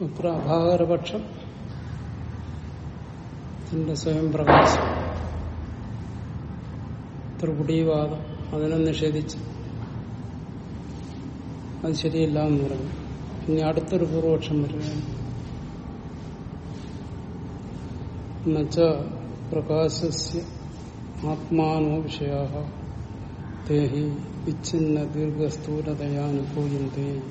അത്ര അഭാകരപക്ഷം ത്തിന്റെ സ്വയം പ്രകാശം. ത്രിപുടീവാദം. അതിനെ നിഷേധിച്ച് അത് ശരിയല്ല എന്ന് പറഞ്ഞു. ഇനി അടുത്തൊരു പൂർവപക്ഷം വരികയാണ്. എന്നുവച്ച പ്രകാശസ്യ ആത്മാനോ വിഷയാ തേഹി വിച്ഛിന്ന ദീർഘസ്ഥൂലതയാനുഭൂയന്തേ.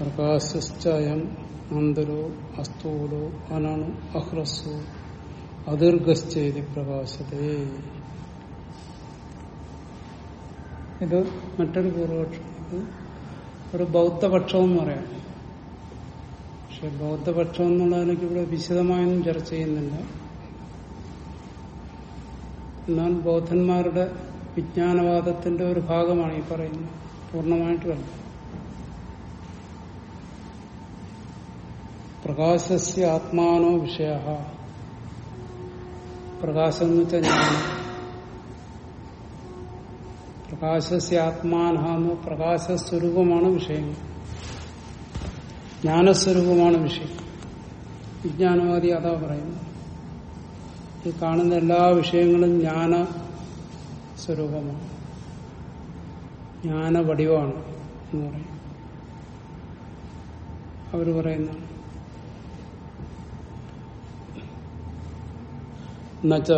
പ്രകാശശ്ചയം അന്തരോ അസ്തൂലോ അനണു അഹ്രസ്സോ അദീർഘശ്ചേതി പ്രകാശതേ. ഇത് മറ്റൊരു പൂർവപക്ഷം ഒരു ബൗദ്ധപക്ഷം എന്ന് പറയാം. പക്ഷെ ബൗദ്ധപക്ഷം എന്നുള്ളതിനൊക്കെ ഇവിടെ വിശദമായൊന്നും ചർച്ച ചെയ്യുന്നില്ല. എന്നാൽ ബൗദ്ധന്മാരുടെ വിജ്ഞാനവാദത്തിന്റെ ഒരു ഭാഗമാണ് ഈ പറയുന്നത്. പൂർണമായിട്ടുമല്ല പ്രകാശസ്യ ആത്മാനോ വിഷയ. പ്രകാശം എന്ന് വെച്ചാൽ ജ്ഞാനം പ്രകാശസ്യ ആത്മാനോ പ്രകാശസ്വരൂപമാണ് വിഷയങ്ങൾ ജ്ഞാനസ്വരൂപമാണ് വിഷയം. വിജ്ഞാനവാദി അതാ പറയുന്നു. ഈ കാണുന്ന എല്ലാ വിഷയങ്ങളും ജ്ഞാന സ്വരൂപമാണ് ജ്ഞാന വടിവാണ് എന്ന് പറയും. അവർ പറയുന്ന എന്നുവച്ച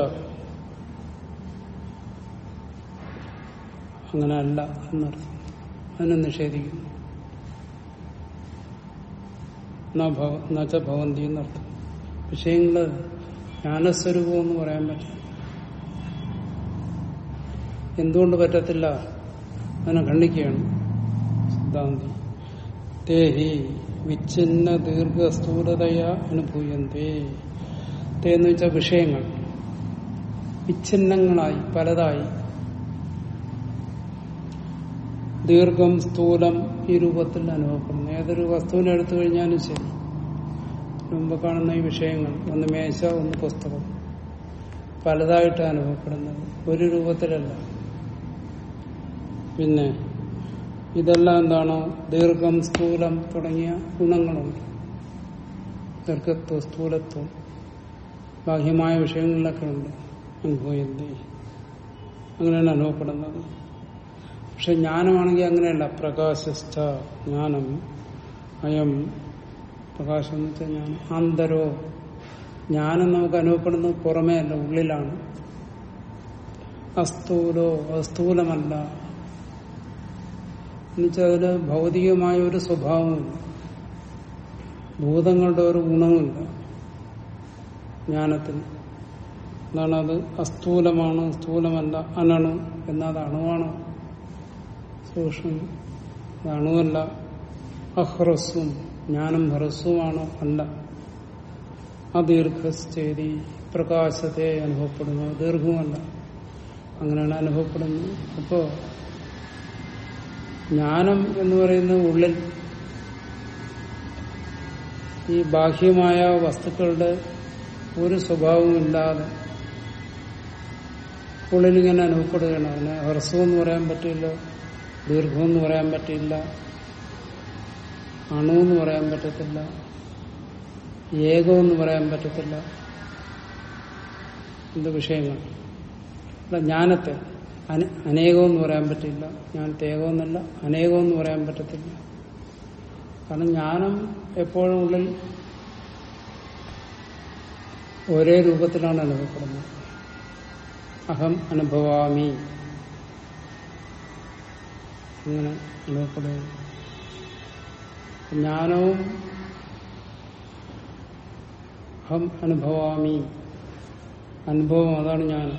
അങ്ങനെ അല്ല എന്നർത്ഥം. അതിനെ നിഷേധിക്കുന്നു. എന്നുവച്ച ഭവന്തി എന്നർത്ഥം. വിഷയങ്ങൾ ജ്ഞാനസ്വരൂപം എന്ന് പറയാൻ പറ്റില്ല. എന്തുകൊണ്ട് പറ്റത്തില്ല? അതിനെ ഖണ്ഡിക്കുകയാണ് സിദ്ധാന്തി. തേഹി വിച്ഛിന്ന ദീർഘസ്ഥൂലതയ അനുഭൂയന്തേ. തേ എന്ന് വെച്ചാൽ വിഷയങ്ങൾ. വിച്ഛിന്നങ്ങളായി പലതായി. ദീർഘം സ്ഥൂലം ഈ രൂപത്തിൽ അനുഭവപ്പെടുന്നു. ഏതൊരു വസ്തുവിനെ എടുത്തു കഴിഞ്ഞാലും ശരി. മുമ്പ് കാണുന്ന ഈ വിഷയങ്ങൾ ഒന്ന് മേശ ഒന്ന് പുസ്തകം പലതായിട്ട് അനുഭവപ്പെടുന്നത്. ഒരു രൂപത്തിലല്ല. പിന്നെ ഇതെല്ലാം എന്താണ്? ദീർഘം സ്ഥൂലം തുടങ്ങിയ ഗുണങ്ങളുണ്ട്. ദീർഘത്വം സ്ഥൂലത്വം ബാഹ്യമായ വിഷയങ്ങളിലൊക്കെ ഉണ്ട്. അനുഭവന്തി അങ്ങനെയാണ് അനുഭവപ്പെടുന്നത്. പക്ഷെ ജ്ഞാനമാണെങ്കിൽ അങ്ങനെയല്ല. പ്രകാശസ്ഥ ജ്ഞാനം. അയം പ്രകാശം എന്ന് വെച്ചാൽ ജ്ഞാനം. ആന്തരോ ജ്ഞാനം നമുക്ക് അനുഭവപ്പെടുന്നത് പുറമേ അല്ല ഉള്ളിലാണ്. അസ്ഥൂലോ അസ്ഥൂലമല്ല എന്നുവെച്ചാൽ അതിന് ഭൗതികമായ ഒരു സ്വഭാവമില്ല ഭൂതങ്ങളുടെ ഒരു ഗുണവുമില്ല ജ്ഞാനത്തിന്. എന്താണ് അത് അസ്ഥൂലമാണ് സ്ഥൂലമല്ല അനണു എന്നാൽ അണുവാണ്. സൂക്ഷ്മം. അത് അണുവല്ല. അഹ്രസ്വം ജ്ഞാനം ഹ്രസ്വമാണ് അല്ല. അദീർഘസ്ഥേരി പ്രകാശത്തെ അനുഭവപ്പെടുന്നു. ദീർഘവുമല്ല. അങ്ങനെയാണ് അനുഭവപ്പെടുന്നത്. അപ്പോ ജ്ഞാനം എന്ന് പറയുന്നത് ഉള്ളിൽ ഈ ബാഹ്യമായ വസ്തുക്കളുടെ ഒരു സ്വഭാവവും ഉള്ളിലിങ്ങനെ അനുഭവപ്പെടുകയാണ്. അതിനെ ഹ്രസ്വമെന്ന് പറയാൻ പറ്റില്ല ദീർഘമെന്ന് പറയാൻ പറ്റില്ല അണുവെന്ന് പറയാൻ പറ്റത്തില്ല ഏകമെന്ന് പറയാൻ പറ്റത്തില്ല. എന്ത് വിഷയങ്ങൾ? ജ്ഞാനത്തെ അനേകമെന്ന് പറയാൻ പറ്റില്ല ജ്ഞാനത്തെ ഏകമെന്നല്ല അനേകമെന്ന് പറയാൻ പറ്റത്തില്ല. കാരണം ജ്ഞാനം എപ്പോഴും ഉള്ളിൽ ഒരേ രൂപത്തിലാണ് അനുഭവപ്പെടുന്നത്. അഹം അനുഭവാമി. അങ്ങനെ അനുഭവപ്പെടുന്നു ജ്ഞാനവും അഹം അനുഭവാമി. അനുഭവം അതാണ് ഞാൻ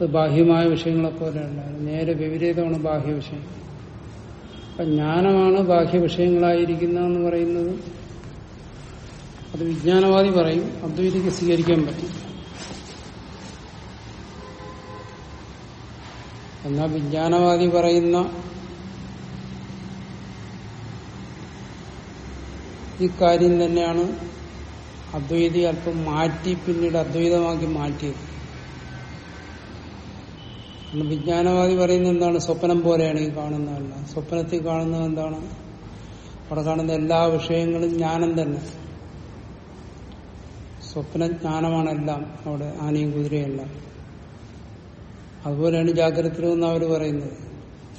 അത് ബാഹ്യമായ വിഷയങ്ങളെ പോലെയല്ല. നേരെ വിപരീതമാണ് ബാഹ്യ വിഷയം. അപ്പൊ ജ്ഞാനമാണ് ബാഹ്യ വിഷയങ്ങളായിരിക്കുന്നതെന്ന് പറയുന്നത് അത് വിജ്ഞാനവാദി പറയും. അദ്വൈതിക്ക് സ്വീകരിക്കാൻ പറ്റും. എന്നാൽ വിജ്ഞാനവാദി പറയുന്ന ഈ കാര്യം തന്നെയാണ് അദ്വൈതി അല്പം മാറ്റി പിന്നീട് അദ്വൈതമാക്കി മാറ്റിയത്. വിജ്ഞാനവാദി പറയുന്നത് എന്താണ്? സ്വപ്നം പോലെയാണ് ഈ കാണുന്നതല്ല. സ്വപ്നത്തിൽ കാണുന്നത് എന്താണ്? അവിടെ കാണുന്ന എല്ലാ വിഷയങ്ങളും ജ്ഞാനം തന്നെ. സ്വപ്നജ്ഞാനമാണെല്ലാം അവിടെ ആനയും കുതിരയും എല്ലാം. അതുപോലെയാണ് ജാഗ്രതത്തിലെന്ന് അവർ പറയുന്നത്.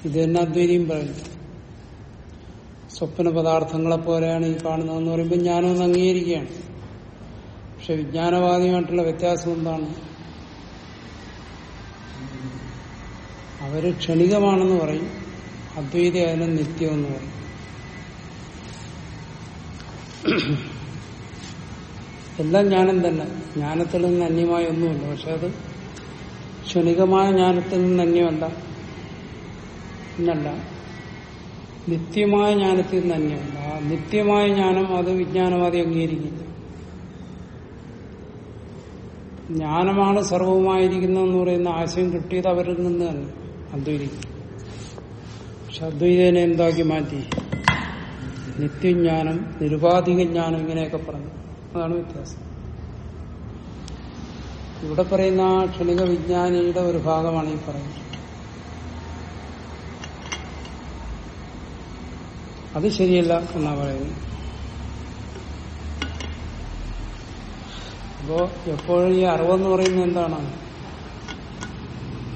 ഇത് തന്നെ അദ്വൈതിയും പറയുന്നു സ്വപ്ന പദാർത്ഥങ്ങളെ പോലെയാണ് ഈ കാണുന്നതെന്ന് പറയുമ്പോൾ ജ്ഞാനമെന്ന് അംഗീകരിക്കുകയാണ്. പക്ഷെ വിജ്ഞാനവാദിയുമായിട്ടുള്ള വ്യത്യാസം എന്താണ്? അവർ ക്ഷണികമാണെന്ന് പറയും അദ്വൈതി അതിനെ നിത്യമെന്ന് പറയും. എല്ലാം ജ്ഞാനം തന്നെ. ജ്ഞാനത്തിൽ നിന്ന് അന്യമായ ഒന്നുമില്ല. പക്ഷെ അത് ക്ഷണികമായ ജ്ഞാനത്തിൽ നിന്ന് അന്യമല്ല. എന്നല്ല നിത്യമായ ജ്ഞാനത്തിൽ നിന്ന് അന്യമല്ല. ആ നിത്യമായ ജ്ഞാനം അത് വിജ്ഞാനവാദി അംഗീകരിക്കില്ല. ജ്ഞാനമാണ് സർവമായിരിക്കുന്നതെന്ന് പറയുന്ന ആശയം കിട്ടിയത് അവരിൽ നിന്ന് തന്നെ. അദ്വൈതിക്ക്. പക്ഷെ അദ്വൈതനെ എന്താക്കി മാറ്റി? നിത്യജ്ഞാനം നിരുപാധിക ജ്ഞാനം ഇങ്ങനെയൊക്കെ പറഞ്ഞു. അതാണ് വ്യത്യാസം. ഇവിടെ പറയുന്ന ആ ക്ഷണിക വിജ്ഞാനിയുടെ ഒരു ഭാഗമാണ് ഈ പറയുന്നത്. അത് ശരിയല്ല എന്നാ പറയുന്നത്. അപ്പോ എപ്പോഴും ഈ അറിവെന്ന് പറയുന്നത് എന്താണ്?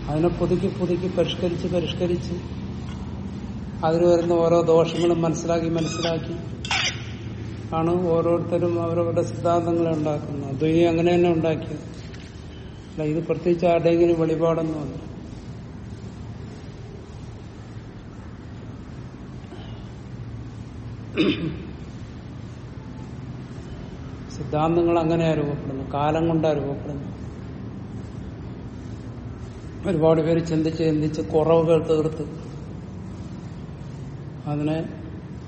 അതിനെ പുതുക്കി പുതുക്കി പരിഷ്കരിച്ച് പരിഷ്കരിച്ച് അതിൽ വരുന്ന ഓരോ ദോഷങ്ങളും മനസ്സിലാക്കി മനസ്സിലാക്കി ആണ് ഓരോരുത്തരും അവരവരുടെ സിദ്ധാന്തങ്ങളെ ഉണ്ടാക്കുന്നത്. അദ്വൈതി അങ്ങനെ തന്നെ ഉണ്ടാക്കിയത്. അല്ല ഇത് പ്രത്യേകിച്ച് ആരുടെയെങ്കിലും വെളിപാടൊന്നുമല്ല സിദ്ധാന്തങ്ങൾ അങ്ങനെയാ രൂപപ്പെടുന്നു. കാലം കൊണ്ടാ രൂപപ്പെടുന്നു. ഒരുപാട് പേര് ചിന്തിച്ച് ചിന്തിച്ച് കുറവുകൾ തീർത്ത് അതിനെ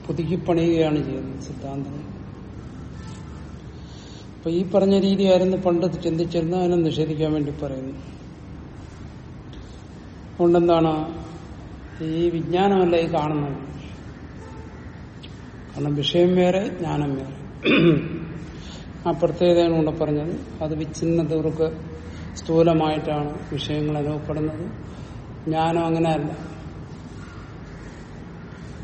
പുതുക്കി പണിയുകയാണ് ചെയ്യുന്നത് സിദ്ധാന്തങ്ങൾ. അപ്പൊ ഈ പറഞ്ഞ രീതിയായിരുന്നു പണ്ട് ചിന്തിച്ചിരുന്ന അതിനെ നിഷേധിക്കാൻ വേണ്ടി പറയുന്നു. അതുകൊണ്ടെന്താണ് ഈ വിജ്ഞാനമല്ല ഈ കാണുന്നത്. കാരണം വിഷയം വേറെ ജ്ഞാനം വേറെ. ആ പ്രത്യേകതയാണ് കൊണ്ട് പറഞ്ഞത്. അത് വിച്ഛിന്നതവർക്ക് സ്ഥൂലമായിട്ടാണ് വിഷയങ്ങൾ അനുഭവപ്പെടുന്നത്. ജ്ഞാനം അങ്ങനെയല്ല.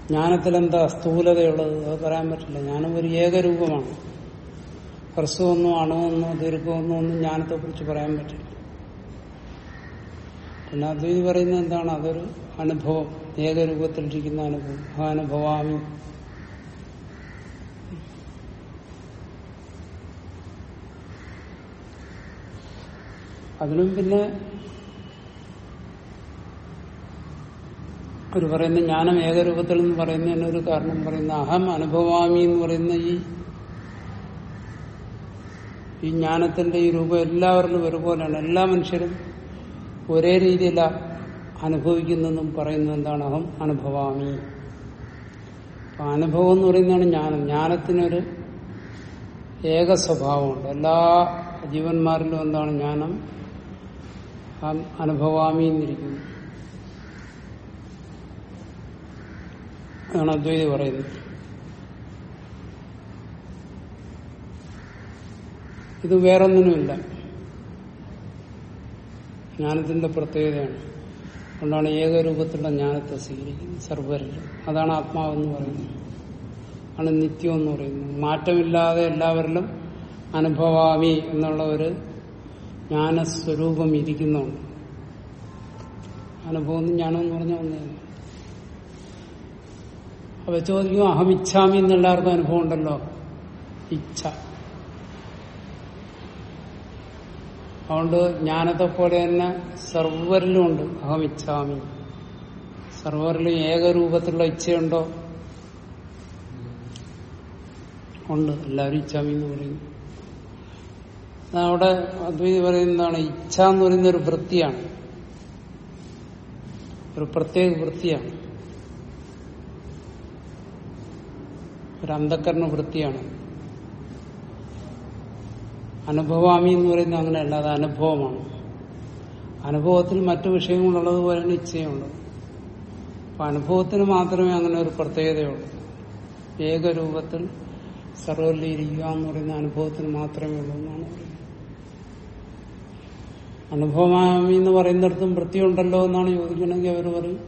ജ്ഞാനത്തിലെന്താ സ്ഥൂലതയുള്ളത്? അത് പറയാൻ പറ്റില്ല. ജ്ഞാനം ഒരു ഏകരൂപമാണ്. ഹ്രസ്വമൊന്നും അണുവെന്നോ ദീർഘമൊന്നോ ഒന്നും ജ്ഞാനത്തെ കുറിച്ച് പറയാൻ പറ്റില്ല. പിന്നെ അദ്വൈതി പറയുന്നത് എന്താണ്? അതൊരു അനുഭവം. ഏകരൂപത്തിലിരിക്കുന്ന അനുഭവം. ആ അനുഭവാമി. അതിനും പിന്നെ ഒരു പറയുന്ന ജ്ഞാനം ഏകരൂപത്തിൽ എന്ന് പറയുന്നതിനൊരു കാരണം പറയുന്ന അഹം അനുഭവാമി എന്ന് പറയുന്ന ഈ ഈ ജ്ഞാനത്തിന്റെ ഈ രൂപം എല്ലാവരിലും ഒരുപോലെയാണ്. എല്ലാ മനുഷ്യരും ഒരേ രീതിയില അനുഭവിക്കുന്നതെന്നും പറയുന്നത് എന്താണ്? അഹം അനുഭവാമി. അനുഭവം എന്ന് പറയുന്നതാണ് ജ്ഞാനം. ജ്ഞാനത്തിനൊരു ഏക സ്വഭാവമുണ്ട്. എല്ലാ ജീവന്മാരിലും എന്താണ് ജ്ഞാനം? അനുഭവാമി എന്നിരിക്കുന്നു. ആണ് അദ്വൈതി പറയുന്നത്. ഇത് വേറൊന്നിനുമില്ല. ജ്ഞാനത്തിന്റെ പ്രത്യേകതയാണ്. അതുകൊണ്ടാണ് ഏകരൂപത്തിലുള്ള ജ്ഞാനത്തെ സ്വീകരിക്കുന്നത്. സർവരിലും അതാണ് ആത്മാവെന്ന് പറയുന്നത്. ആണ് നിത്യം എന്ന് പറയുന്നത്. മാറ്റമില്ലാതെ എല്ലാവരിലും അനുഭവാമി എന്നുള്ള ഒരു ജ്ഞാനസ്വരൂപം ഇരിക്കുന്നുണ്ട് അനുഭവം ജ്ഞാനം പറഞ്ഞ ഒന്നേ അപ്പൊ ചോദിക്കും അഹമിച്ഛാമി എന്നെല്ലാവർക്കും അനുഭവം ഉണ്ടല്ലോ ഇച്ഛ. അതുകൊണ്ട് ജ്ഞാനത്തെ പോലെ തന്നെ സർവരിലും ഉണ്ട്. അഹമിച്ഛാമി സർവരിലും ഏകരൂപത്തിലുള്ള ഇച്ഛയുണ്ടോ? ഉണ്ട്. എല്ലാവരും ഇച്ഛാമി എന്ന് പറയുന്നു. അവിടെ അദ്വൈതി പറയുന്നതാണ് ഇച്ഛ എന്ന് പറയുന്ന ഒരു വൃത്തിയാണ്. ഒരു പ്രത്യേക വൃത്തിയാണ്. ഒരു അന്ധക്കരണ വൃത്തിയാണ്. അനുഭവാമി എന്ന് പറയുന്നത് അങ്ങനെയല്ല അത് അനുഭവമാണ്. അനുഭവത്തിൽ മറ്റു വിഷയങ്ങളുള്ളത് പോലെയാണ് ഇച്ഛയുള്ളത് അപ്പൊ അനുഭവത്തിന് മാത്രമേ അങ്ങനെ ഒരു പ്രത്യേകതയുള്ളൂ. ഏകരൂപത്തിൽ സർവല്ലിരിക്കുക എന്ന് പറയുന്ന അനുഭവത്തിന് മാത്രമേ ഉള്ളൂ എന്നാണ് അനുഭവമാമി എന്ന് പറയുന്നിടത്തും വൃത്തിയുണ്ടല്ലോ എന്നാണ് ചോദിക്കണമെങ്കിൽ അവർ പറയും.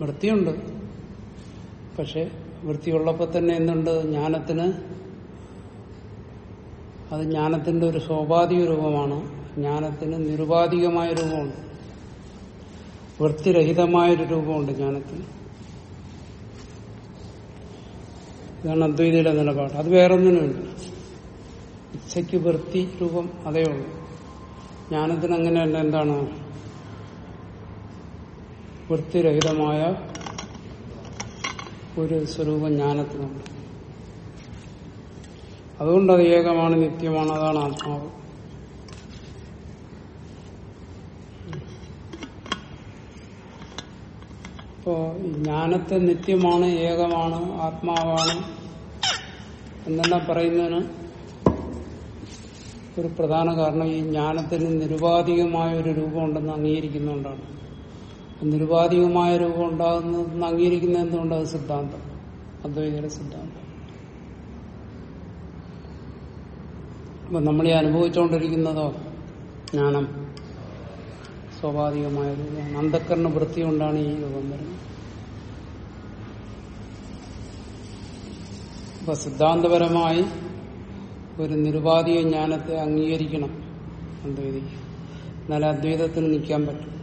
വൃത്തിയുണ്ട്. പക്ഷെ വൃത്തിയുള്ളപ്പോൾ തന്നെ എന്തുണ്ട്? ജ്ഞാനത്തിന് അത് ജ്ഞാനത്തിന്റെ ഒരു സ്വാഭാവിക രൂപമാണ്. ജ്ഞാനത്തിന് നിരുപാധികമായ രൂപമുണ്ട്. വൃത്തിരഹിതമായൊരു രൂപമുണ്ട് ജ്ഞാനത്തിന്. ഇതാണ് അദ്വൈതയുടെ നിലപാട്. അത് വേറൊന്നിനുമില്ല ഇച്ഛയ്ക്ക് വൃത്തി രൂപം അതേ ഉള്ളൂ. ജ്ഞാനത്തിന് അങ്ങനെയല്ല എന്താണ്? വൃത്തിരഹിതമായ ഒരു സ്വരൂപം ജ്ഞാനത്തിനുണ്ട്. അതുകൊണ്ട് അത് ഏകമാണ് നിത്യമാണ് അതാണ് ആത്മാവ്. ഇപ്പോ ജ്ഞാനത്തെ നിത്യമാണ് ഏകമാണ് ആത്മാവാണ് എന്നെല്ലാം പറയുന്നതിന് ഒരു പ്രധാന കാരണം ഈ ജ്ഞാനത്തിന് നിരുപാധികമായ ഒരു രൂപം ഉണ്ടെന്ന് അംഗീകരിക്കുന്നുകൊണ്ടാണ് നിരുപാധികമായ രൂപം ഉണ്ടാകുന്നതെന്ന് അംഗീകരിക്കുന്ന സിദ്ധാന്തം. അദ്വൈതയുടെ സിദ്ധാന്തം. നമ്മൾ ഈ അനുഭവിച്ചുകൊണ്ടിരിക്കുന്നതോ ജ്ഞാനം. സ്വാഭാവികമായ രൂപമാണ് അന്ധക്കരണ വൃത്തി കൊണ്ടാണ് ഈ രൂപം വരുന്നത്. അപ്പൊ സിദ്ധാന്തപരമായി ഒരു നിരുപാധിക ജ്ഞാനത്തെ അംഗീകരിക്കണം. അദ്വൈതിക്ക് എന്നാലേ അദ്വൈതത്തിന് നിൽക്കാൻ പറ്റും.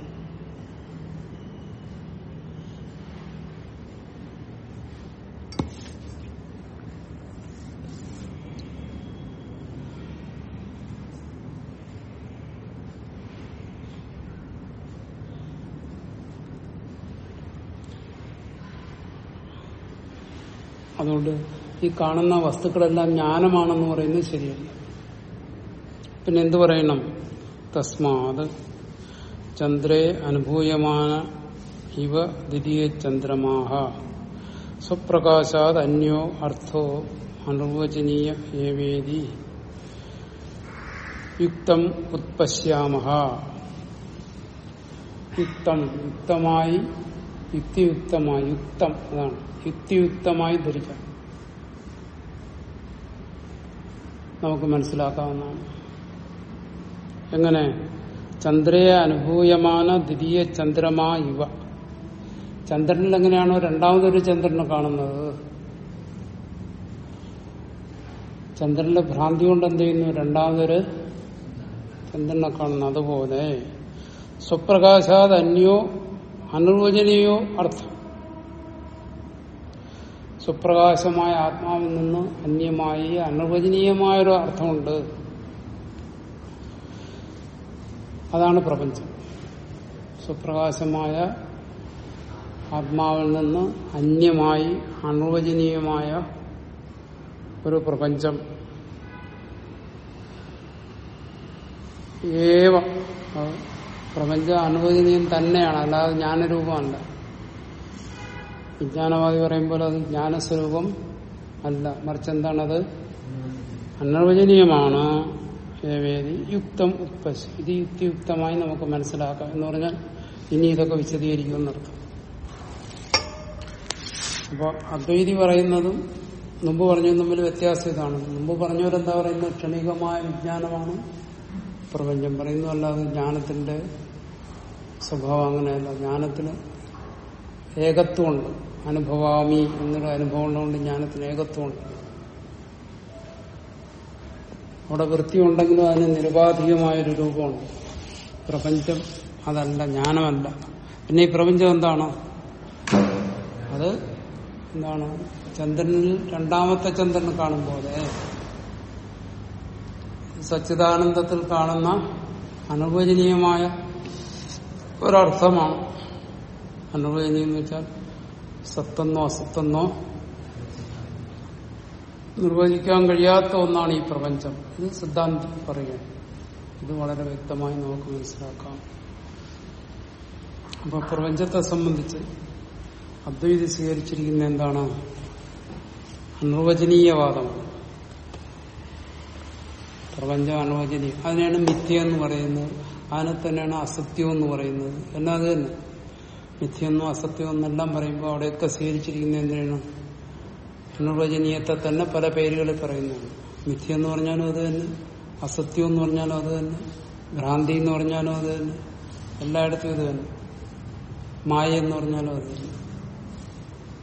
അതുകൊണ്ട് ഈ കാണുന്ന വസ്തുക്കളെല്ലാം ജ്ഞാനമാണെന്ന് പറയുന്നത് ശരിയല്ല. പിന്നെ എന്തു പറയണം? തസ്മാത് ചന്ദ്രേ അനുഭൂയമാന ഇവ ദ്വിതീയ ചന്ദ്രമാഹ. സ്വപ്രകാശാത് അന്യോ അർത്ഥോ അനുവചനീയ ഏവേദി. യുക്തം ഉത്പശ്യാമഹ. യുക്തം യുക്തമായി യുക്തിയുക്തമായി യുക്തം അതാണ്. യുക്തിയുക്തമായി ധരിക്കാം. നമുക്ക് മനസ്സിലാക്കാവുന്നതാണ്. എങ്ങനെ? ചന്ദ്രയെ അനുഭൂയമാന ദ്വിതീയ ചന്ദ്രമാ ഇവ. ചന്ദ്രനിൽ എങ്ങനെയാണോ രണ്ടാമതൊരു ചന്ദ്രനെ കാണുന്നത്? ചന്ദ്രന്റെ ഭ്രാന്തി കൊണ്ട് എന്ത് ചെയ്യുന്നു? രണ്ടാമതൊരു ചന്ദ്രനെ കാണുന്നത് അതുപോലെ സ്വപ്രകാശാത് അന്യോ അനുവചനീയോ അർത്ഥം? സുപ്രകാശമായ ആത്മാവിൽ നിന്ന് അന്യമായി അനുവചനീയമായൊരു അർത്ഥമുണ്ട്. അതാണ് പ്രപഞ്ചം. സുപ്രകാശമായ ആത്മാവിൽ നിന്ന് അന്യമായി അനുവചനീയമായ ഒരു പ്രപഞ്ചം. ഏവ പ്രപഞ്ചം അനുവദനീയം തന്നെയാണ്. അല്ലാതെ ജ്ഞാനരൂപമല്ല. വിജ്ഞാനവാദി പറയുമ്പോൾ അത് ജ്ഞാനസ്വരൂപം അല്ല. മറിച്ച് എന്താണത് അനർവചനീയമാണ് യുക്തം ഉത്പശ് ഇത് യുക്തിയുക്തമായി നമുക്ക് മനസ്സിലാക്കാം എന്ന് പറഞ്ഞാൽ ഇനി ഇതൊക്കെ വിശദീകരിക്കുമെന്നർത്ഥം അപ്പോൾ അദ്വൈതി പറയുന്നതും മുമ്പ് പറഞ്ഞതും തമ്മിൽ വ്യത്യാസം ഇതാണ്. മുമ്പ് പറഞ്ഞവരെന്താ പറയുന്നത്? ക്ഷണികമായ വിജ്ഞാനമാണ്. പ്രപഞ്ചം പറയുന്നതല്ലാതെ ജ്ഞാനത്തിന്റെ സ്വഭാവം അങ്ങനെയല്ല. ജ്ഞാനത്തിന് ഏകത്വമുണ്ട്. അനുഭവാമി എന്നൊരു അനുഭവം ഉള്ളതുകൊണ്ട് ജ്ഞാനത്തിന് ഏകത്വമുണ്ട്. അവിടെ വൃത്തി ഉണ്ടെങ്കിലും അതിന് നിരുപാധികമായൊരു രൂപമുണ്ട്. പ്രപഞ്ചം അതല്ല ജ്ഞാനമല്ല. പിന്നെ ഈ പ്രപഞ്ചം എന്താണ്? അത് എന്താണ്? ചന്ദ്രനിൽ രണ്ടാമത്തെ ചന്ദ്രൻ കാണും പോലെ സച്ചിദാനന്ദത്തിൽ കാണുന്ന അനുവചനീയമായ ഒരർത്ഥമാണ്. അനുഭവം എന്ന് വെച്ചാൽ സത്തെന്നോ അസത്തെന്നോ നിർവചിക്കാൻ കഴിയാത്ത ഒന്നാണ് ഈ പ്രപഞ്ചം. ഇത് സിദ്ധാന്തം പറയുക ഇത് വളരെ വ്യക്തമായി നമുക്ക് മനസ്സിലാക്കാം. അപ്പൊ പ്രപഞ്ചത്തെ സംബന്ധിച്ച് അദ്വൈതി സ്വീകരിച്ചിരിക്കുന്ന എന്താണ്? അനുവചനീയവാദമാണ് പ്രപഞ്ചം അനുവചനീയം അതിനാണ് മിഥ്യ എന്ന് പറയുന്നത്. അതിനെ തന്നെയാണ് അസത്യം എന്ന് പറയുന്നത്. എന്നാൽ അത് തന്നെ. മിഥ്യെന്നോ അസത്യം എന്നെല്ലാം പറയുമ്പോൾ അവിടെയൊക്കെ സ്വീകരിച്ചിരിക്കുന്ന എന്തിനാണ്? അനുവചനീയത്തെ തന്നെ പല പേരുകളിൽ പറയുന്നതാണ്. മിഥ്യ എന്ന് പറഞ്ഞാലും അത് തന്നെ. അസത്യം എന്ന് പറഞ്ഞാലും അത് തന്നെ. ഭ്രാന്തി എന്ന് പറഞ്ഞാലും അത് തന്നെ. എല്ലായിടത്തും ഇത് തന്നെ. മായ എന്ന് പറഞ്ഞാലും അത് തന്നെ.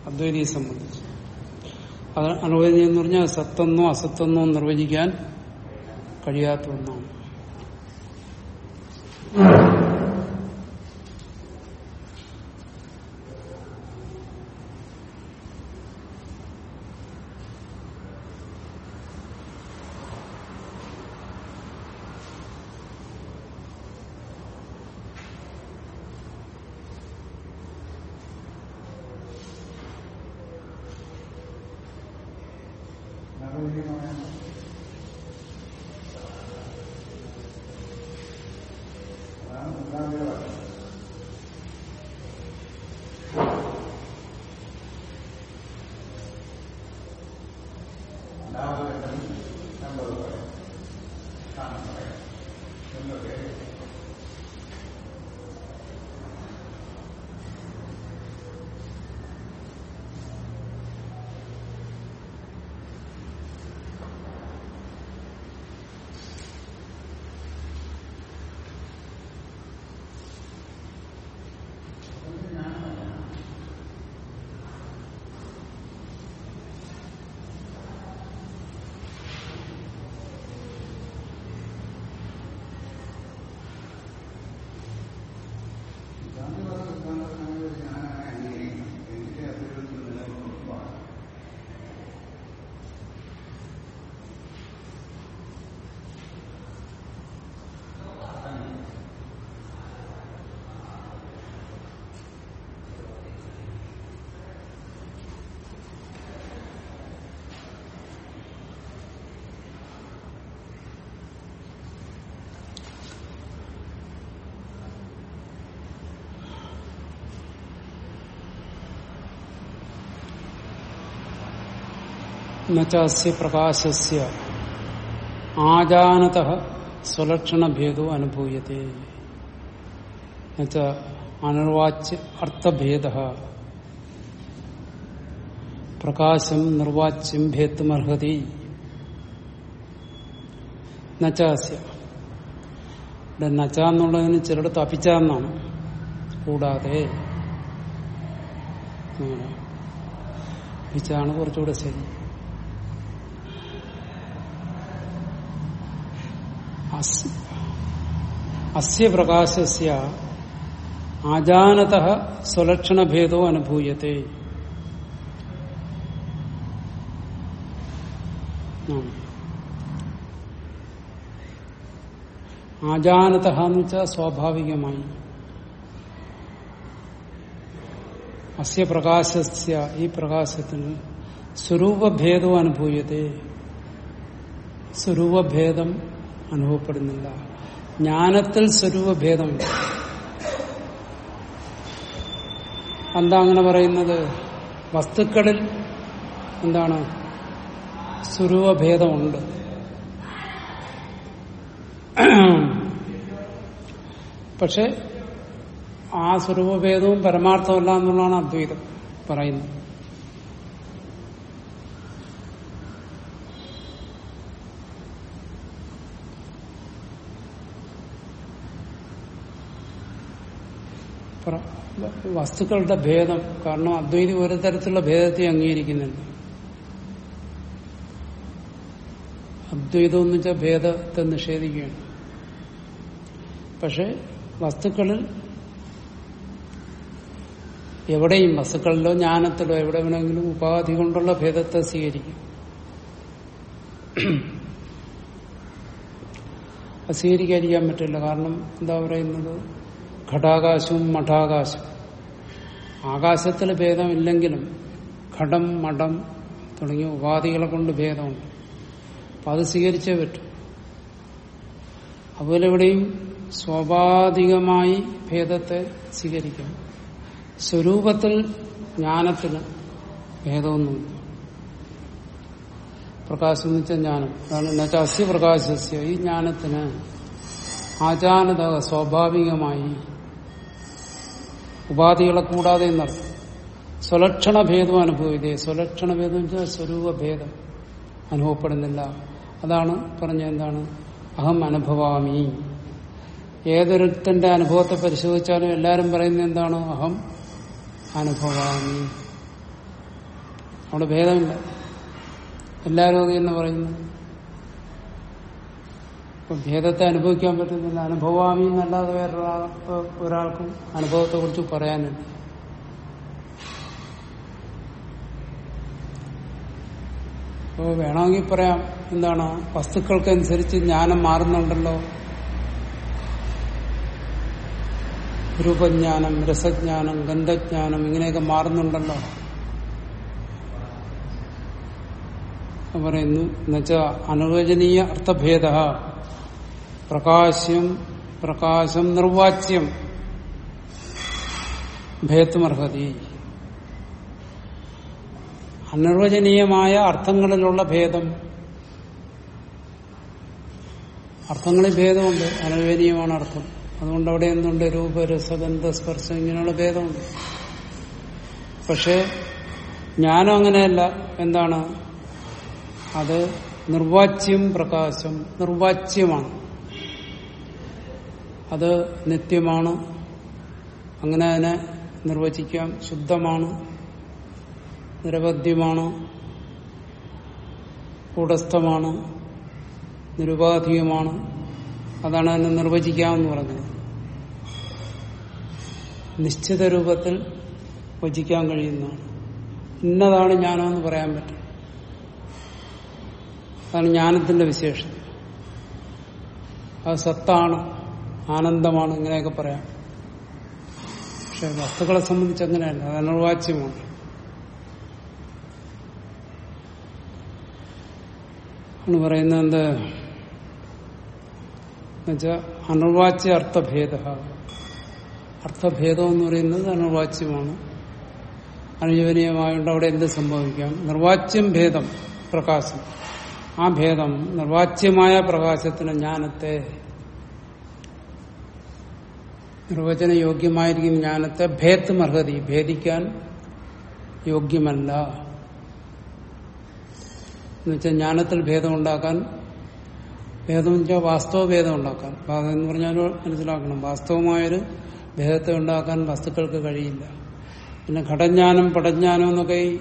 അദ്വൈതിയെ സംബന്ധിച്ച്. അത് അനുവദനീയം എന്ന് പറഞ്ഞാൽ സത്തെന്നോ അസത്തെന്നോ നിർവചിക്കാൻ കഴിയാത്ത ഒന്നാണ്. Mm-hmm. Okay. നച്ചാസ്യ പ്രകാശസ്യ. ആജാനത സ്വലക്ഷണഭേദോ അനുഭൂയത്തെ. എന്നുവെച്ച അനിർവാച്യ അർത്ഥഭേദ. പ്രകാശം നിർവാച്യം ഭേത്തുമർഹതി നച്ചാസ്യ ഇവിടെ നച്ച എന്നുള്ളതിന് ചിലടത്ത് അപിച്ച എന്നാണ്. കൂടാതെ അപിച്ചാണ് കുറച്ചുകൂടെ ശരി. അസ്യ പ്രകാശസ്യ ആജാനത സ്വലക്ഷണഭേദോ അനുഭൂയത്തെ ആജാനത എന്ന് വെച്ചാൽ സ്വാഭാവികമായി അസ്യ പ്രകാശസ്യ ഈ പ്രകാശത്തിന് സ്വരൂപഭേദവും അനുഭൂയത്തെ സ്വരൂപഭേദം അനുഭവപ്പെടുന്നില്ല. ജ്ഞാനത്തിൽ സ്വരൂപഭേദമുണ്ട് എന്താ അങ്ങനെ പറയുന്നത്? വസ്തുക്കളിൽ എന്താണ്? സ്വരൂപഭേദമുണ്ട്. പക്ഷെ ആ സ്വരൂപഭേദവും പരമാർത്ഥമല്ല എന്നുള്ളതാണ് അദ്വൈതം പറയുന്നത്. വസ്തുക്കളുടെ ഭേദം കാരണം അദ്വൈതി ഒരു തരത്തിലുള്ള ഭേദത്തെ അംഗീകരിക്കുന്നുണ്ട് അദ്വൈതം എന്ന് വെച്ചാൽ ഭേദത്തെ നിഷേധിക്കുകയാണ്. പക്ഷെ വസ്തുക്കളിൽ എവിടെയും വസ്തുക്കളിലോ ജ്ഞാനത്തിലോ എവിടെ വേണമെങ്കിലും ഉപാധി കൊണ്ടുള്ള ഭേദത്തെ സ്വീകരിക്കും. സ്വീകരിക്കാതിരിക്കാൻ പറ്റില്ല. കാരണം എന്താ പറയുന്നത്? ഘടാകാശവും മഠാകാശവും. ആകാശത്തിൽ ഭേദമില്ലെങ്കിലും ഘടം മഠം തുടങ്ങിയ ഉപാധികളെ കൊണ്ട് ഭേദമുണ്ട്. അപ്പൊ അത് സ്വീകരിച്ചേ പറ്റും. അതുപോലെ ഇവിടെയും സ്വാഭാവികമായി ഭേദത്തെ സ്വീകരിക്കാം സ്വരൂപത്തിൽ ജ്ഞാനത്തിന് ഭേദമൊന്നുമില്ല പ്രകാശം വെച്ചാൽ ജ്ഞാനം. അതാണ് അസ്യ പ്രകാശസ്യ ഈ ജ്ഞാനത്തിന് ആചാനത സ്വാഭാവികമായി ഉപാധികളെ കൂടാതെ എന്നർത്ഥം സ്വലക്ഷണ ഭേദം അനുഭവിക്കുക. സ്വലക്ഷണ ഭേദം വെച്ചാൽ സ്വരൂപ ഭേദം അനുഭവപ്പെടുന്നില്ല. അതാണ് പറഞ്ഞ എന്താണ്? അഹം അനുഭവാമി. ഏതൊരുത്തന്റെ അനുഭവത്തെ പരിശോധിച്ചാലും എല്ലാരും പറയുന്നത് എന്താണ്? അഹം അനുഭവാമി. അവിടെ ഭേദമില്ല. എല്ലാവരും അത് തന്നെ പറയുന്നു. ഇപ്പൊ ഭേദത്തെ അനുഭവിക്കാൻ പറ്റുന്നില്ല. അനുഭവാമി എന്നല്ലാതെ വേറൊരാൾ ഒരാൾക്കും അനുഭവത്തെ കുറിച്ച് പറയാനില്ല. അപ്പോൾ വേണമെങ്കിൽ പറയാം എന്താണ് വസ്തുക്കൾക്കനുസരിച്ച് ജ്ഞാനം മാറുന്നുണ്ടല്ലോ. രൂപജ്ഞാനം രസജ്ഞാനം ഗന്ധജ്ഞാനം ഇങ്ങനെയൊക്കെ മാറുന്നുണ്ടല്ലോ. പറയുന്നു എന്നുവെച്ചാൽ അനുവചനീയ അർത്ഥഭേദ. പ്രകാശ്യം പ്രകാശം നിർവാച്യം. ഭേത്തുമർഹതി അനിർവചനീയമായ അർത്ഥങ്ങളിലുള്ള ഭേദം. അർത്ഥങ്ങളിൽ ഭേദമുണ്ട് അനിർവചനീയമാണ് അർത്ഥം. അതുകൊണ്ട് അവിടെ എന്തുണ്ട്? രൂപ രസഗന്ധ സ്പർശം ഇങ്ങനെയുള്ള ഭേദമുണ്ട്. പക്ഷെ ജ്ഞാനം അങ്ങനെയല്ല. എന്താണ്? അത് നിർവാച്യം പ്രകാശം നിർവാച്യമാണ്. അത് നിത്യമാണ്. അങ്ങനെ അതിനെ നിർവചിക്കാം. ശുദ്ധമാണ്. നിരവധ്യമാണ്. കൂടസ്ഥമാണ്. നിരുപാധികമാണ് അതാണ് അതിനെ നിർവചിക്കാമെന്ന് പറഞ്ഞത്. നിശ്ചിത രൂപത്തിൽ വചിക്കാൻ കഴിയുന്നതാണ്. ഇന്നതാണ് ജ്ഞാനമെന്ന് പറയാൻ പറ്റും. അതാണ് ജ്ഞാനത്തിന്റെ വിശേഷം അത് സത്താണ്. ആനന്ദമാണ് ഇങ്ങനെയൊക്കെ പറയാം. പക്ഷെ വസ്തുക്കളെ സംബന്ധിച്ച് അങ്ങനെയല്ല അത് അനിർവാച്യമാണ്. എന്ന് പറയുന്നത് എന്ത്? എന്നുവെച്ചാൽ അനിർവാച്യ അർത്ഥഭേദ. അർത്ഥഭേദം എന്ന് പറയുന്നത് അനിർവാച്യമാണ്. അനുജീവനീയമായതുകൊണ്ട് അവിടെ എന്ത് സംഭവിക്കാം? നിർവാച്യം ഭേദം പ്രകാശം. ആ ഭേദം നിർവാച്യമായ പ്രകാശത്തിന് ജ്ഞാനത്തെ നിർവചന യോഗ്യമായിരിക്കും ജ്ഞാനത്തെ ഭേത്ത് അർഹതി ഭേദിക്കാൻ യോഗ്യമല്ല. എന്നുവെച്ചാൽ ജ്ഞാനത്തിൽ ഭേദം ഉണ്ടാക്കാൻ ഭേദം വെച്ചാൽ വാസ്തവ ഭേദം ഉണ്ടാക്കാൻ എന്ന് പറഞ്ഞാൽ മനസ്സിലാക്കണം. വാസ്തവമായൊരു ഭേദത്തെ ഉണ്ടാക്കാൻ വസ്തുക്കൾക്ക് കഴിയില്ല. പിന്നെ ഘടജ്ഞാനം പടജ്ഞാനം എന്നൊക്കെ ഈ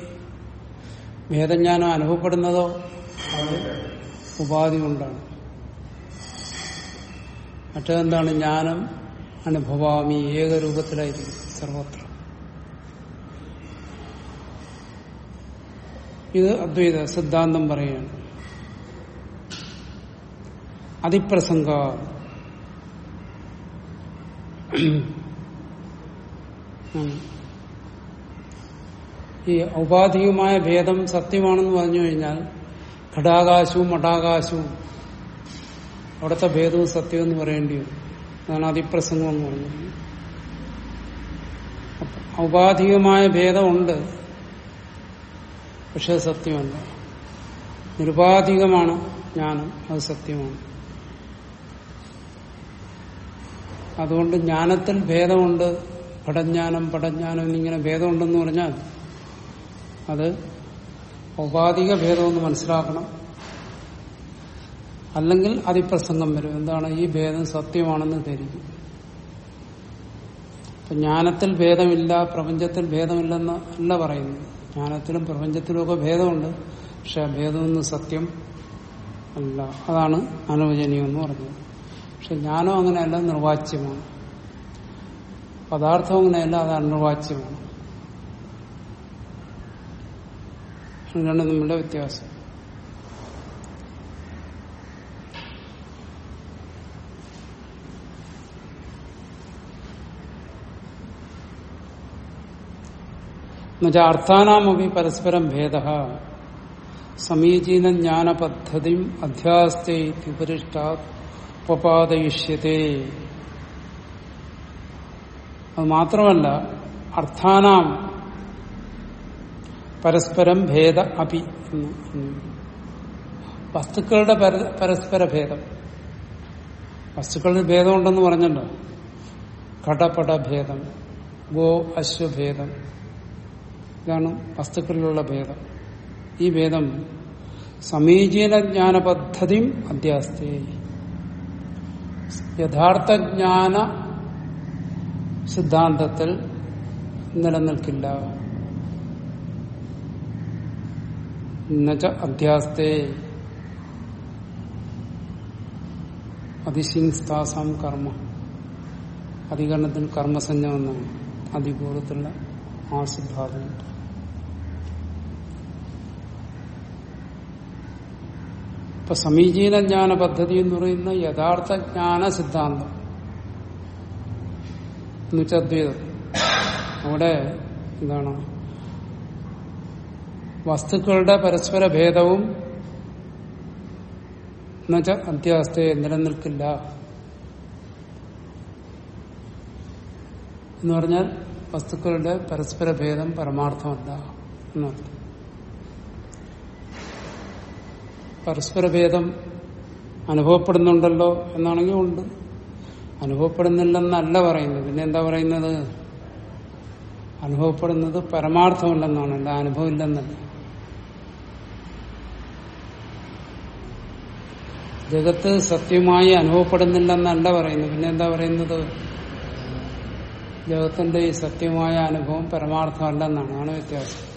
ഭേദജ്ഞാനം അനുഭവപ്പെടുന്നതോ ഉപാധി കൊണ്ടാണ്. മറ്റേതെന്താണ്? ജ്ഞാനം അനുഭവാമി ഏകരൂപത്തിലായിരിക്കും സർവത്ര. ഇത് അദ്വൈത സിദ്ധാന്തം പറയുകയാണ്. അതിപ്രസംഗ ഈ ഔപാധികമായ ഭേദം സത്യമാണെന്ന് പറഞ്ഞു കഴിഞ്ഞാൽ ഘടാകാശവും മഠാകാശവും അവിടുത്തെ ഭേദവും സത്യം എന്ന് പറയേണ്ടി വരും. അതാണ് അതിപ്രസംഗം എന്ന് പറഞ്ഞത് ഔപാധികമായ ഭേദമുണ്ട്. പക്ഷെ സത്യമല്ല. നിരുപാധികമാണ് ജ്ഞാനം. അത് സത്യമാണ്. അതുകൊണ്ട് ജ്ഞാനത്തിൽ ഭേദമുണ്ട്. പടജ്ഞാനം പടജ്ഞാനം എന്നിങ്ങനെ ഭേദമുണ്ടെന്ന് പറഞ്ഞാൽ അത് ഔപാധിക ഭേദമെന്ന് മനസ്സിലാക്കണം. അല്ലെങ്കിൽ അതിപ്രസംഗം വരും. എന്താണ് ഈ ഭേദം സത്യമാണെന്ന് ധരിക്കും. അപ്പൊ ജ്ഞാനത്തിൽ ഭേദമില്ല പ്രപഞ്ചത്തിൽ ഭേദമില്ലെന്ന് അല്ല പറയുന്നത്. ജ്ഞാനത്തിലും പ്രപഞ്ചത്തിലും ഒക്കെ ഭേദമുണ്ട്. പക്ഷെ ഭേദമൊന്നും സത്യം അല്ല. അതാണ് അനുവചനീയം എന്ന് പറഞ്ഞത്. പക്ഷെ ജ്ഞാനം അങ്ങനെയല്ല നിർവാച്യമാണ്. പദാർത്ഥം അങ്ങനെയല്ല അത് അനിർവാച്യമാണ്. രണ്ടും തമ്മിലുള്ള വ്യത്യാസം. എന്നുവെച്ചാൽ അർത്ഥാനാമപി പരസ്പരം ഭേദ സമീചീന ജ്ഞാന പദ്ധതി അധ്യാസ്തേ ഉപരിഷ്ടാപാദയിഷ്യത്തെ അത് മാത്രമല്ല അർത്ഥാനാം പരസ്പരം ഭേദ അപി വസ്തുക്കളുടെ പരസ്പര ഭേദം. വസ്തുക്കളിൽ ഭേദമുണ്ടെന്ന് പറഞ്ഞല്ലോ. ഘടപട ഭേദം ഗോ അശ്വഭേദം ഇതാണ് വസ്തുക്കളിലുള്ള ഭേദം. ഈ ഭേദം സമീചീന ജ്ഞാന പദ്ധതിയും യഥാർത്ഥ ജ്ഞാന സിദ്ധാന്തത്തിൽ നിലനിൽക്കില്ല. എന്നുവെച്ച അധ്യാസ്തേ. അതിശിംസ്ഥാസാം കർമ്മ. അധികരണത്തിന് കർമ്മസഞ്ജമെന്നാണ് അതിപൂർവത്തിലുള്ള ആ ആസിദ്ധാതം ഇപ്പൊ സമീചീന ജ്ഞാന പദ്ധതി എന്ന് പറയുന്ന യഥാർത്ഥ ജ്ഞാന സിദ്ധാന്തം. എന്നുവെച്ചാൽ അദ്വൈതം അവിടെ എന്താണ്? വസ്തുക്കളുടെ പരസ്പര ഭേദവും എന്നുവെച്ചാൽ അന്ത്യാവസ്ഥയെ നിലനിൽക്കില്ല. എന്ന് പറഞ്ഞാൽ വസ്തുക്കളുടെ പരസ്പര ഭേദം പരമാർത്ഥമല്ല എന്നർത്ഥം പരസ്പര ഭേദം അനുഭവപ്പെടുന്നുണ്ടല്ലോ എന്നാണെങ്കിൽ ഉണ്ട്. അനുഭവപ്പെടുന്നില്ലെന്നല്ല പറയുന്നത്. പിന്നെ എന്താ പറയുന്നത്? അനുഭവപ്പെടുന്നത് പരമാർത്ഥമല്ലെന്നാണ് അല്ല അനുഭവം ഇല്ലെന്നല്ല ജഗത്ത് സത്യമായി അനുഭവപ്പെടുന്നില്ലെന്നല്ല പറയുന്നത്. പിന്നെ എന്താ പറയുന്നത്? ജഗത്തിന്റെ ഈ സത്യമായ അനുഭവം പരമാർത്ഥമല്ലെന്നാണ്. ആണ് വ്യത്യാസം.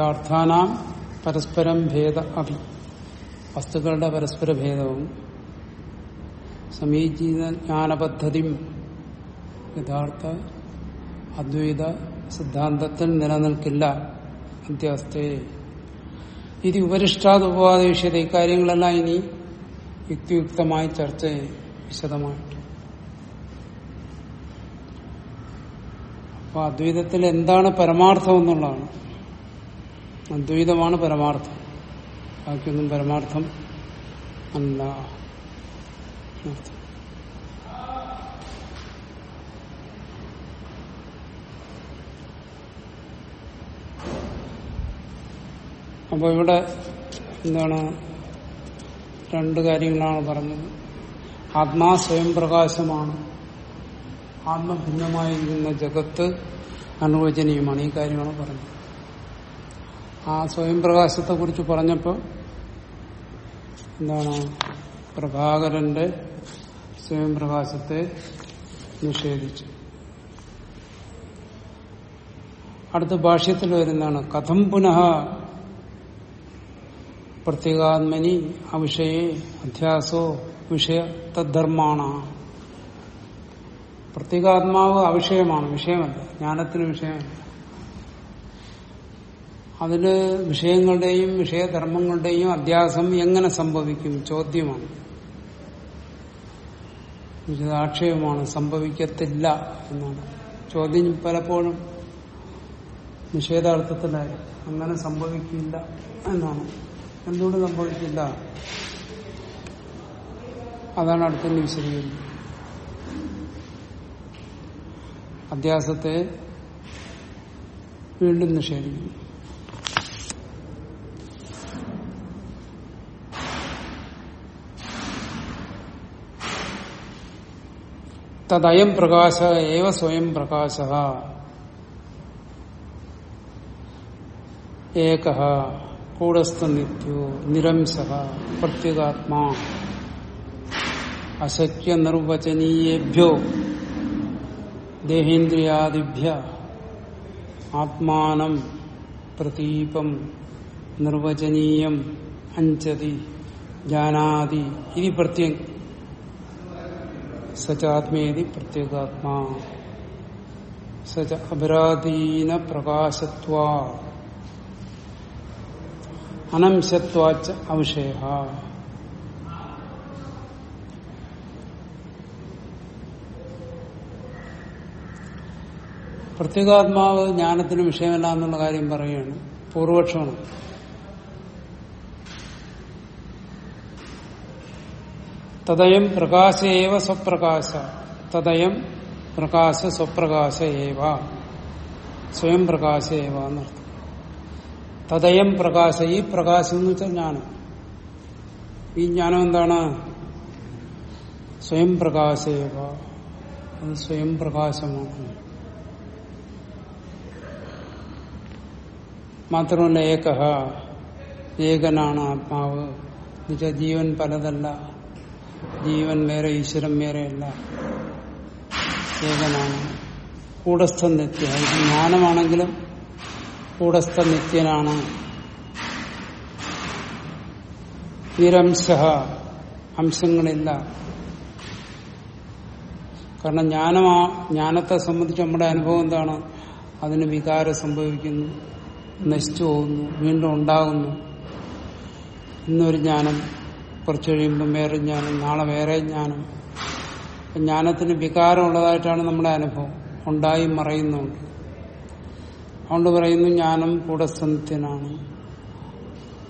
അർത്ഥാനാം പരസ്പരം ഭേദ അഭി. വസ്തുക്കളുടെ പരസ്പര ഭേദവും. സമീചീന ജ്ഞാനപദ്ധതിയും യഥാർത്ഥ അദ്വൈത സിദ്ധാന്തത്തിൽ നിലനിൽക്കില്ല അധ്യാസ്ഥയെ ഇത് ഉപരിഷ്ടാത് ഉപവാദവിഷ്യത ഇക്കാര്യങ്ങളെല്ലാം ഇനി യുക്തിയുക്തമായി ചർച്ച ചെയ്യും വിശദമായിട്ട്. അപ്പൊ അദ്വൈതത്തിൽ എന്താണ് പരമാർത്ഥം എന്നുള്ളതാണ്. അദ്വൈതമാണ് പരമാർത്ഥം. ബാക്കിയൊന്നും പരമാർത്ഥം അല്ല. അപ്പോൾ അപ്പൊ ഇവിടെ എന്താണ്? രണ്ട് കാര്യങ്ങളാണ് പറഞ്ഞത്. ആത്മാ സ്വയം പ്രകാശമാണ്. ആത്മഭിന്നമായിരിക്കുന്ന ജഗത്ത് അനുവചനീയമാണ്. ഈ കാര്യമാണ് പറഞ്ഞത്. ആ സ്വയം പ്രകാശത്തെ കുറിച്ച് പറഞ്ഞപ്പോൾ എന്താണ് പ്രഭാകരന്റെ സ്വയം പ്രകാശത്തെ നിഷേധിച്ചു. അടുത്ത ഭാഷ്യത്തിൽ വരുന്നതാണ് കഥം പുനഃ പ്രത്യേകാത്മനി അവിഷയെ അധ്യാസോ വിഷയ തദ്ധർമാണ. പ്രത്യേകാത്മാവ് അവിഷയമാണ് വിഷയമല്ല ജ്ഞാനത്തിന് വിഷയമല്ല. അതിൽ വിഷയങ്ങളുടെയും വിഷയധർമ്മങ്ങളുടെയും അധ്യാസം എങ്ങനെ സംഭവിക്കും? ചോദ്യമാണ്. ആക്ഷേപമാണ് സംഭവിക്കത്തില്ല എന്നാണ്. ചോദ്യം പലപ്പോഴും നിഷേധാർത്ഥത്തിലായി. അങ്ങനെ സംഭവിക്കില്ല എന്നാണ്. എന്തുകൊണ്ട് സംഭവിക്കില്ല? അതാണ് അടുത്ത വിശദീകരിക്കുന്നത് അധ്യാസത്തെ വീണ്ടും നിഷേധിക്കുന്നു. തദയം പ്രകാശ ഏവ സ്വയം പ്രകാശ. ഏക കൂടസ്ഥ നിത്യോ നിരംശ പ്രത്യേകാത്മാ അശക്യ നിർവചനീയേഭ്യോ ദേഹേന്ദ്രിയാദിഭ്യ ആത്മാനം പ്രതീപം നിർവചനീയം അഞ്ചതി ജാനാതി ഇതി പ്രത്യേക സചാത്മേതി പ്രത്യേകാത്മാ. സച അപരാധീന പ്രകാശത്വ. അനംശത്വാച്ച അവിഷയ പ്രത്യേകാത്മാവ് ജ്ഞാനത്തിന് വിഷയമല്ല എന്നുള്ള കാര്യം പറയുകയാണ്. പൂർവപക്ഷമാണ്. തദയം പ്രകാശ ഏവ സ്വപ്രകാശ. തദയം പ്രകാശ സ്വപ്രകാശ ഏവ. സ്വയം പ്രകാശ ഏവ എന്നർത്ഥം. തദയം പ്രകാശ. ഈ പ്രകാശം എന്ന് വെച്ചാൽ ജ്ഞാനം. ഈ ജ്ഞാനം എന്താണ്? സ്വയം പ്രകാശ ഏവ. അത് സ്വയം പ്രകാശമാണ് മാത്രമല്ല ഏകഹ. ഏകനാണ് ആത്മാവ്. എന്നുവെച്ചാൽ ജീവൻ പലതല്ല. ജീവൻ വേറെ ഈശ്വരൻ വേറെയല്ല ഏകനാണ്. കൂടസ്ഥ നിത്യ. ജ്ഞാനമാണെങ്കിലും കൂടസ്ഥ നിത്യനാണ്. നിരംശ അംശങ്ങളില്ല. കാരണം ജ്ഞാനമാ ജ്ഞാനത്തെ സംബന്ധിച്ച് നമ്മുടെ അനുഭവം എന്താണ്? അതിന് വികാരം സംഭവിക്കുന്നു നശിച്ചു പോകുന്നു വീണ്ടും ഉണ്ടാകുന്നു. ഇന്നൊരു ജ്ഞാനം കുറച്ച് കഴിയുമ്പം വേറെ ജ്ഞാനം നാളെ വേറെ ജ്ഞാനം. ജ്ഞാനത്തിന് വികാരമുള്ളതായിട്ടാണ് നമ്മുടെ അനുഭവം. ഉണ്ടായി മറയുന്നുണ്ട്. അതുകൊണ്ട് പറയുന്നു ജ്ഞാനം കൂടസ്ഥനാണ്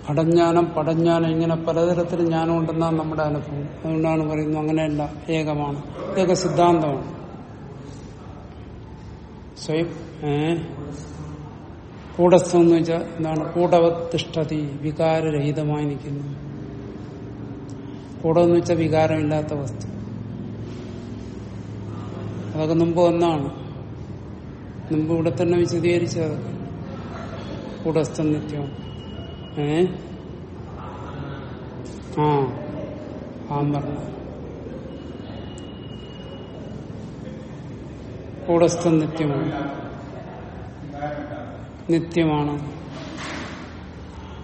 പടജ്ഞാനം പടജ്ഞാനം ഇങ്ങനെ പലതരത്തിൽ ജ്ഞാനം ഉണ്ടെന്നാണ് നമ്മുടെ അനുഭവം. അതുകൊണ്ടാണ് പറയുന്നത് അങ്ങനെയല്ല ഏകമാണ്. ഏക സിദ്ധാന്തമാണ്. സ്വയം കൂടസ്ഥം എന്ന് വെച്ചാൽ എന്താണ്? കൂടവത്തിഷ്ഠതി വികാരരഹിതമായി നിൽക്കുന്നു കൂടം എന്ന് വെച്ചാൽ വികാരമില്ലാത്ത വസ്തു. അതൊക്കെ മുമ്പ് ഒന്നാണ് മുമ്പ് ഇവിടെ തന്നെ വിശദീകരിച്ചു അതൊക്കെ. കൂടസ്ഥം നിത്യം. ഏ? ആ. ആ പറഞ്ഞു കൂടസ്ഥം നിത്യമാണ് നിത്യമാണ്.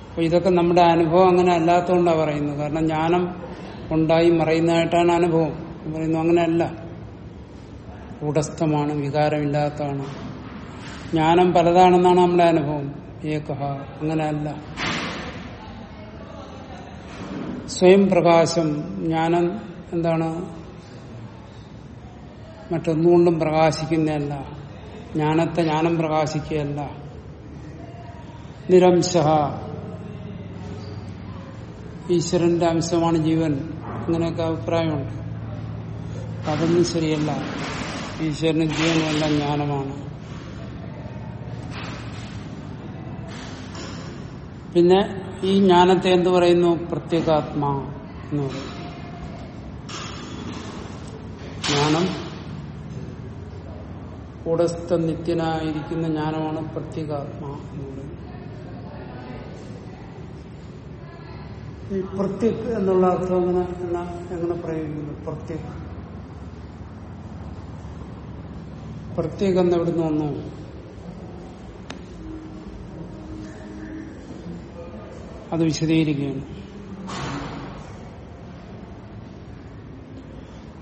അപ്പൊ ഇതൊക്കെ നമ്മുടെ അനുഭവം അങ്ങനെ അല്ലാത്തതുകൊണ്ടാണ് പറയുന്നത്. കാരണം ജ്ഞാനം ഉണ്ടായി മറയുന്നതായിട്ടാണ് അനുഭവം. പറയുന്നു അങ്ങനെയല്ല. കൂടസ്ഥമാണ് വികാരമില്ലാത്തതാണ്. ജ്ഞാനം പലതാണെന്നാണ് നമ്മുടെ അനുഭവം. ഏകഹ അങ്ങനെയല്ല. സ്വയം പ്രകാശം ജ്ഞാനം എന്താണ്? മറ്റൊന്നുകൊണ്ടും പ്രകാശിക്കുന്നതല്ല. ജ്ഞാനത്തെ ജ്ഞാനം പ്രകാശിക്കുകയല്ല. നിരംശ ഈശ്വരന്റെ അംശമാണ് ജീവൻ. അങ്ങനെയൊക്കെ അഭിപ്രായമുണ്ട്. അതൊന്നും ശരിയല്ല. ഈശ്വരന് ജീവനല്ല ജ്ഞാനമാണ്. പിന്നെ ഈ ജ്ഞാനത്തെ എന്ത് പറയുന്നു? പ്രത്യേകാത്മാ എന്ന് പറയും. ജ്ഞാനം കൂടസ്ഥ നിത്യനായിരിക്കുന്ന ജ്ഞാനമാണ് പ്രത്യേകാത്മാ എന്ന് പറയുന്നത് ഈ പ്രത്യക് എന്നുള്ള അർത്ഥം എങ്ങനെ എന്നാ എങ്ങനെ പ്രയോഗിക്കുന്നു? പ്രത്യക്. പ്രത്യേക എന്ന് എവിടുന്ന് വന്നു? അത് വിശദീകരിക്കുകയാണ്.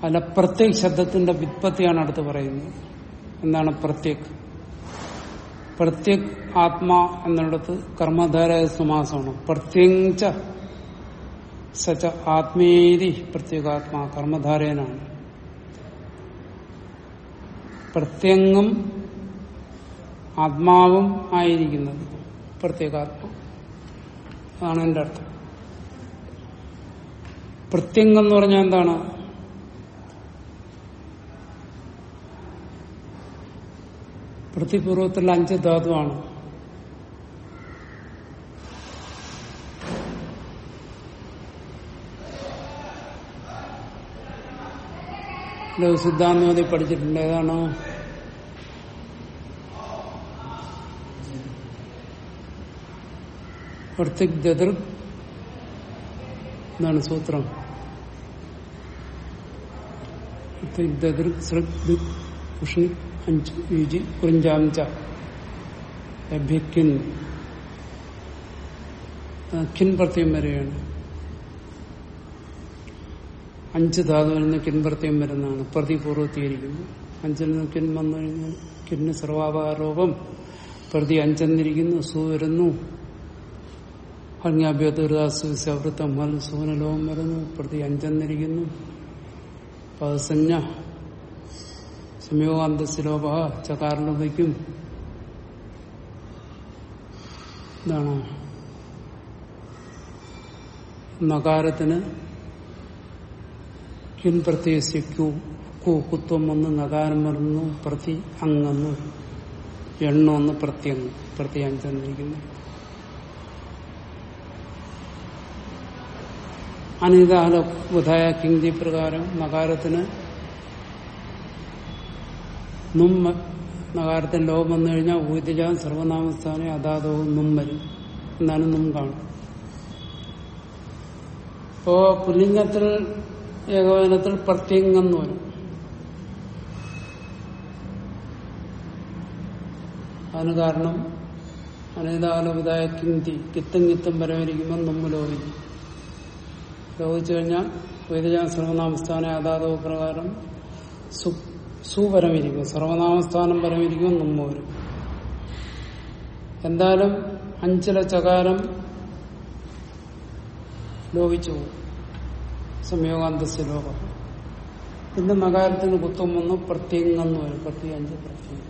അല്ല പ്രത്യേക ശബ്ദത്തിന്റെ വിത്പത്തിയാണ് അടുത്ത് പറയുന്നത്. എന്താണ് പ്രത്യേക്? പ്രത്യേക് ആത്മാ എന്നിടത്ത് കർമ്മധാരായ സമാസമാണ്. പ്രത്യഞ്ച സച്ച ആത്മേരി പ്രത്യേകാത്മാ കർമ്മധാരയനാണ് പ്രത്യങ്ങും ആത്മാവും ആയിരിക്കുന്നത് പ്രത്യേകാത്മ. അതാണ് എന്റെ അർത്ഥം. പ്രത്യംഗം പറഞ്ഞാൽ എന്താണ്? പ്രതിപൂർവത്തിലുള്ള അഞ്ച് ധാതുവാണ്. സിദ്ധാന്തമതി പഠിച്ചിട്ടുണ്ട്. ഏതാണോ? ജതിർ എന്താണ് സൂത്രം. പ്രത്യക് ജതിർ സൃക് ദിക് ഉഷ്ണി അഞ്ച് യുജി കുറിഞ്ചാംച ലഭ്യക്കിൻ കിൻ പ്രത്യം വരെയാണ് അഞ്ച് ധാതുവിൽ നിന്ന് കിൻപ്രത്യം വരുന്നതാണ്. പ്രതിപൂർവത്തിയിരിക്കുന്നു അഞ്ചിൽ നിന്ന് കിൻ വന്നു കഴിഞ്ഞാൽ കിന് സർവാപകാരോപം. പ്രതി അഞ്ചെന്നിരിക്കുന്നു സു വരുന്നു. ഹർങ്യാഭ്യതൃതാസുവൃത്തം ഹൽ സൂനലോകം വരുന്നു. പ്രതി അഞ്ചെന്നിരിക്കുന്നു. പദസഞ്ജ സംയോഗാന്തസ്ലോഭ ചകാരണതയ്ക്കും എന്താണ് നകാരത്തിന് കിൻ പ്രത്യയസ്യ ക്യൂ വന്ന് നകാരം വരുന്നു പ്രതി അങ്ങെന്ന് എണ്ണൊന്ന് പ്രത്യങ് പ്രത്യം തന്നിരിക്കുന്നു. അനിതാല ബുധായ കിങ്തി പ്രകാരം നകാരത്തിന് നുമ്മ നകാരത്തിന് ലോകം വന്നു കഴിഞ്ഞാൽ ഊതിജ സർവനാമസ്ഥാനെ അതാതവും നും വരും. എന്നാണ് നും കാണും അപ്പോ പുല്ലിംഗത്തിൽ ഏകോപനത്തിൽ പ്രത്യംഗെന്ന് വരും. അതിന് കാരണം അനേതാലോപിതായ കിന്തി കിത്തും കിത്തും പരമരിക്കുമ്പോൾ നമ്മൾ ലോപിക്കും ലോപിച്ചു കഴിഞ്ഞാൽ വൈദ്യജാന സർവനാമസ്ഥാന അതാത് പ്രകാരം സുപരമിരിക്കും സർവനാമസ്ഥാനം പരമിരിക്കും നമ്മ വരും. എന്തായാലും അഞ്ചില ചകാരം ലോപിച്ചു പോകും. സംയോഗാന്തസ്യ ലോകം പിന്നെ നഗാരത്തിന് കുത്തം വന്നു പ്രത്യങ്ങെന്ന് വരും പ്രത്യേക അഞ്ച് പ്രത്യേകം.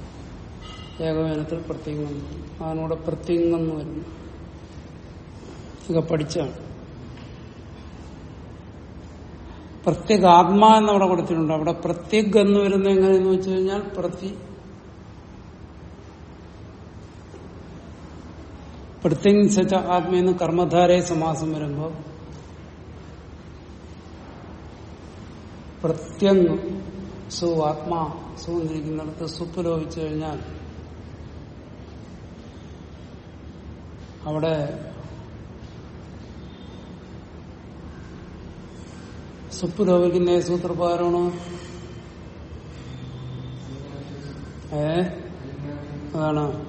ഏകവേനത്തിൽ പ്രത്യേകം വരും അതിനൂടെ പ്രത്യങ്ങെന്ന് വരുന്നു. ഇതൊക്കെ പഠിച്ചാണ്. പ്രത്യേക ആത്മാ എന്നവിടെ കൊടുത്തിട്ടുണ്ട്. അവിടെ പ്രത്യേക എന്ന് വരുന്നത് എങ്ങനെയെന്ന് വെച്ച് കഴിഞ്ഞാൽ പ്രതി പ്രത്യംഗ ആത്മയെന്ന് കർമ്മധാരയെ സമാസം വരുമ്പോൾ പ്രത്യങ് സു ആത്മാ സു എന്നിരിക്കുന്നിടത്ത് സുപ്പ് ലോപിച്ചു കഴിഞ്ഞാൽ അവിടെ സുപ്പ് ലോപിക്കുന്ന സൂത്രപ്രകാരമാണ്? ഏ? അതാണ്.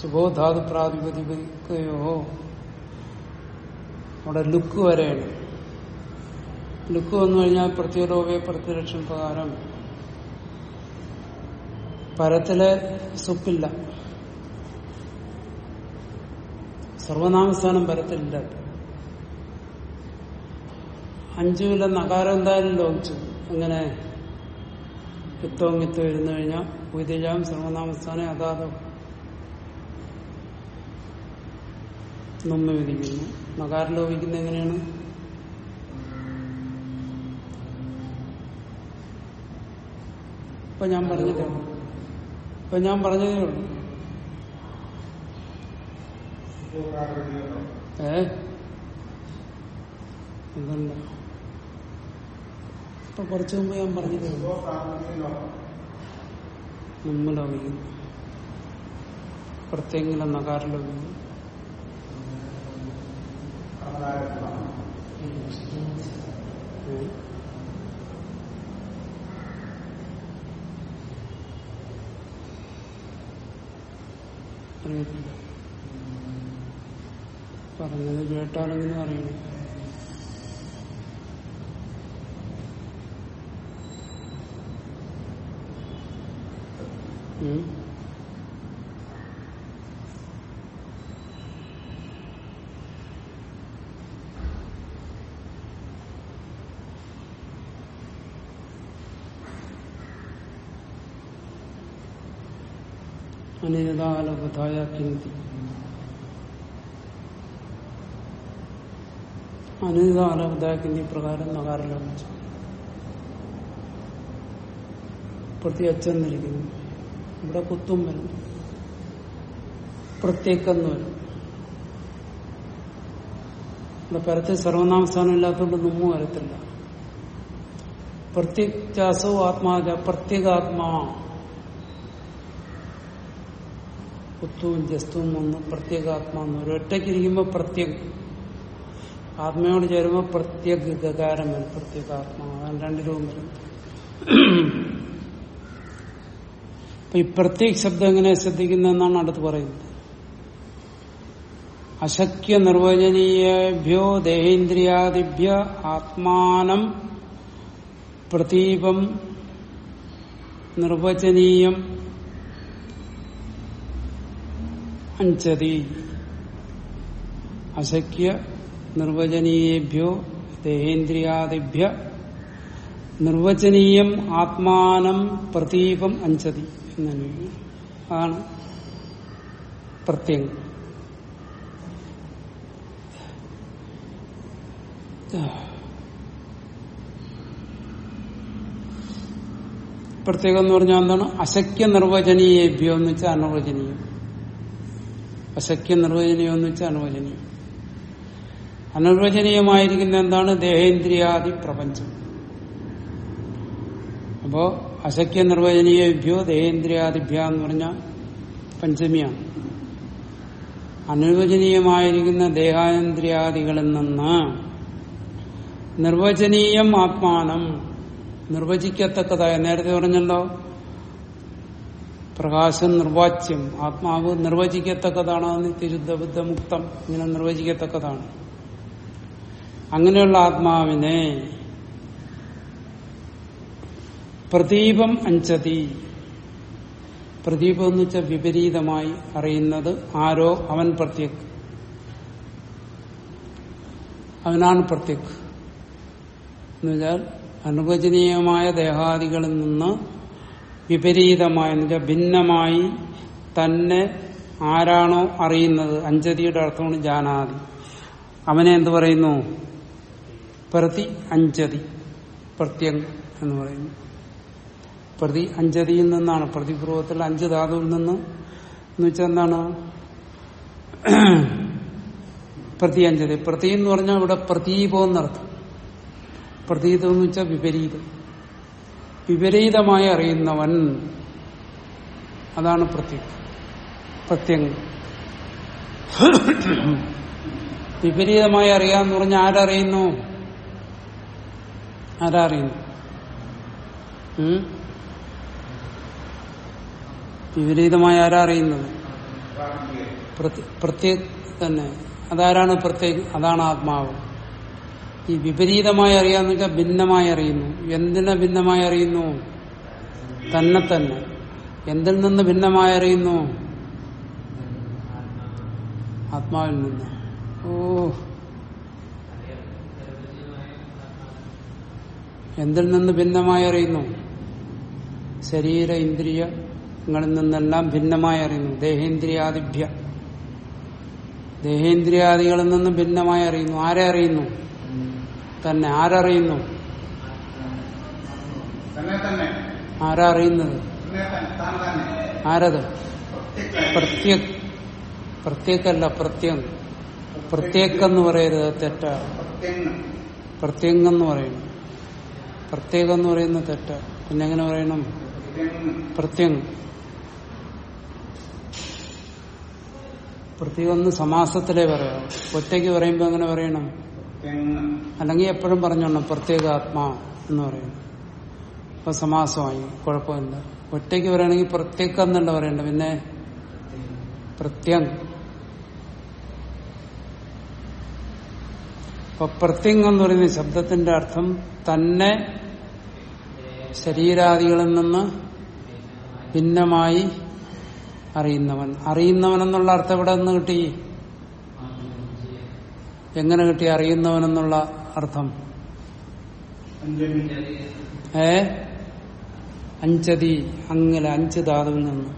സുബോധാതു പ്രാതിപതിക്കയോ അവിടെ ലുക്ക് വരെയാണ് ലുക്ക് വന്നു കഴിഞ്ഞാൽ പ്രത്യേകോപയ പ്രത്യലക്ഷം പ്രകാരം പരത്തിലെ സുപ്പില്ല സർവനാമസ്ഥാനം പരത്തിലില്ല അഞ്ചുവിലെ നകാരം എന്തായാലും ലോപിച്ചു. അങ്ങനെ യുദ്ധവും യുദ്ധം ഇരുന്നു കഴിഞ്ഞാൽ ഉയതിജാം സർവനാമസ്ഥാനം അതാത് നമ്മ വിധിക്കുന്നു. നകാരം ലോപിക്കുന്നത് എങ്ങനെയാണ്? ഇപ്പൊ ഞാൻ പറഞ്ഞതേ ഉള്ളൂ ഇപ്പൊ ഞാൻ പറഞ്ഞതേ ഉള്ളൂ. ഏ? എന്തുണ്ട്? ഇപ്പൊ കുറച്ചു മുമ്പ് ഞാൻ പറഞ്ഞതേ ഉള്ളൂ. പ്രത്യേകം പ്രത്യേകിലും Thank ഏ അറിയത്തില്ല പറഞ്ഞത് കേട്ടാണെങ്കിലും അറിയണം അനിയതാലബുധായ കിന്തി അനിയതാലബുധായ കിന്തി പ്രകാരം ലഭിച്ചു. പ്രതി അച്ചെന്നിരിക്കുന്നു ഇവിടെ കുത്തും വരും. പ്രത്യേക്കെന്ന് വരും. ഇവിടെ പരത്തെ സർവനാമസ്ഥാനം ഇല്ലാത്തതുകൊണ്ട് നുമ്മ വരത്തില്ല. പ്രത്യേകാസോ ആത്മാജ പ്രത്യേകാത്മാ. കുത്തുവും ജസ്തുവും ഒന്ന് പ്രത്യേകാത്മാന്ന് വരും ഒറ്റയ്ക്കിരിക്കുമ്പോൾ പ്രത്യേക ആത്മയോട് ചേരുമ്പോൾ പ്രത്യേക ഗകാരം വരും പ്രത്യേകാത്മാ രണ്ട് രൂപം വരും. അപ്പൊ ഈ പ്രത്യേക ശബ്ദം എങ്ങനെ ശ്രദ്ധിക്കുന്നതെന്നാണ് അടുത്ത് പറയുന്നത്. അശക്യ നിർവചനീയേഭ്യോ ദേഹേന്ദ്രിയാദിഭ്യ ആത്മാനം പ്രതീപം നിർവചനീയം അഞ്ചതി അശക്യ നിർവചനീയേഭ്യോ ദേഹേന്ദ്രിയാദിഭ്യ നിർവചനീയം ആത്മാനം പ്രതീപം അഞ്ചതി എന്നാണ് അതാണ് പ്രത്യേകം പ്രത്യേകം എന്ന് പറഞ്ഞാൽ എന്താണ്? അശക്യ നിർവചനീയേഭ്യോ എന്ന് വെച്ചാൽ അനവചനീയം അശക്യ നിർവചനീയം എന്ന് വെച്ചാൽ അനുവചനീയം. അനുവചനീയമായിരിക്കുന്ന എന്താണ്? ദേഹേന്ദ്രിയാദി പ്രപഞ്ചം അപ്പോ അശക്യ നിർവചനീയഭ്യോ ദേഹേന്ദ്രിയാദിഭ്യ എന്ന് പറഞ്ഞ പഞ്ചമിയാണ്. അനുവചനീയമായിരിക്കുന്ന ദേഹാന്ദ്രിയാദികളിൽ നിന്ന് നിർവചനീയം ആത്മാനം നിർവചിക്കത്തക്കതായ നേരത്തെ പറഞ്ഞല്ലോ പ്രകാശം നിർവാച്യം. ആത്മാവ് നിർവചിക്കത്തക്കതാണ് നിത്യശുദ്ധ ബുദ്ധമുക്തം ഇങ്ങനെ നിർവചിക്കത്തക്കതാണ്. അങ്ങനെയുള്ള ആത്മാവിനെ പ്രദീപം അഞ്ചതി. പ്രദീപം എന്ന് വെച്ചാൽ വിപരീതമായി അറിയുന്നത് ആരോ അവൻ പ്രത്യക്. അവനാണ് പ്രത്യക്. എന്നുവെച്ചാൽ അനുവചനീയമായ ദേഹാദികളിൽ നിന്ന് വിപരീതമായ ഭിന്നമായി തന്നെ ആരാണോ അറിയുന്നത്. അഞ്ചതിയുടെ അർത്ഥമാണ് ജാനാതി. അവനെ എന്ത് പറയുന്നു? പ്രതി അഞ്ചതി. പ്രത്യം എന്ന് പറയുന്നു. പ്രതി അഞ്ചതിയിൽ നിന്നാണ്. പ്രതിപൂർവത്തിൽ അഞ്ച് ധാതുവിൽ നിന്ന് എന്ന് വെച്ചാൽ എന്താണ്? പ്രതി അഞ്ചതി. പ്രതി എന്ന് പറഞ്ഞാൽ ഇവിടെ പ്രതീപം എന്നർത്ഥം. പ്രതീതം എന്ന് വെച്ചാൽ വിപരീതം. വിപരീതമായി അറിയുന്നവൻ അതാണ് പ്രത്യേക പ്രത്യങ് വിപരീതമായി അറിയാന്ന് പറഞ്ഞാൽ ആരറിയുന്നു? ആരറിയുന്നു? വിപരീതമായി ആരറിയുന്നത്? പ്രത്യേക തന്നെ. അതാരാണ് പ്രത്യേക അതാണ് ആത്മാവ്. ഈ വിപരീതമായി അറിയാന്ന് വെച്ചാൽ ഭിന്നമായി അറിയുന്നു. എന്തിനെ ഭിന്നമായി അറിയുന്നു? തന്നെ തന്നെ. എന്തിൽ നിന്ന് ഭിന്നമായി അറിയുന്നു? ആത്മാവിൽ നിന്ന്. ഓ. എന്തിൽ നിന്ന് ഭിന്നമായി അറിയുന്നു? ശരീര ഇന്ദ്രിയങ്ങളിൽ നിന്നെല്ലാം ഭിന്നമായി അറിയുന്നു. ദേഹേന്ദ്രിയാദിഭ്യ. ദേഹേന്ദ്രിയാദികളിൽ നിന്നും ഭിന്നമായി അറിയുന്നു. ആരെ അറിയുന്നു? തന്നെ. ആരറിയുന്നു? ആരറിയുന്നത്? ആരത്? പ്രത്യേക് പ്രത്യേകല്ല പ്രത്യം പ്രത്യേക്കെന്ന് പറയരുത് തെറ്റാണ് തെങ്ങ് പ്രത്യേകെന്ന് പറയുന്നു പ്രത്യേകം എന്ന് പറയുന്ന തെറ്റ. പിന്നെ എങ്ങനെ പറയണം പ്രത്യം പ്രത്യേകം സമാസത്തിലേ പറയാം ഒറ്റയ്ക്ക് പറയുമ്പോൾ എങ്ങനെ പറയണം? അല്ലെങ്കിൽ എപ്പോഴും പറഞ്ഞോണം പ്രത്യേക ആത്മാ എന്ന് പറയുന്നു ഇപ്പൊ സമാസമായി കുഴപ്പമില്ല. ഒറ്റയ്ക്ക് പറയുകയാണെങ്കിൽ പ്രത്യേക എന്നല്ല പറയണ്ട. പിന്നെ പ്രത്യങ് അപ്പൊ പ്രത്യങ് എന്ന് പറയുന്ന ശബ്ദത്തിന്റെ അർത്ഥം തന്നെ ശരീരാദികളിൽ നിന്ന് ഭിന്നമായി അറിയുന്നവൻ. അറിയുന്നവൻ എന്നുള്ള അർത്ഥം ഇവിടെ നിന്ന് കിട്ടി? എങ്ങനെ കിട്ടി അറിയുന്നവനെന്നുള്ള അർത്ഥം? ഏ? അഞ്ചതി അങ്ങനെ അഞ്ച് ധാതുവിൽ നിന്ന്.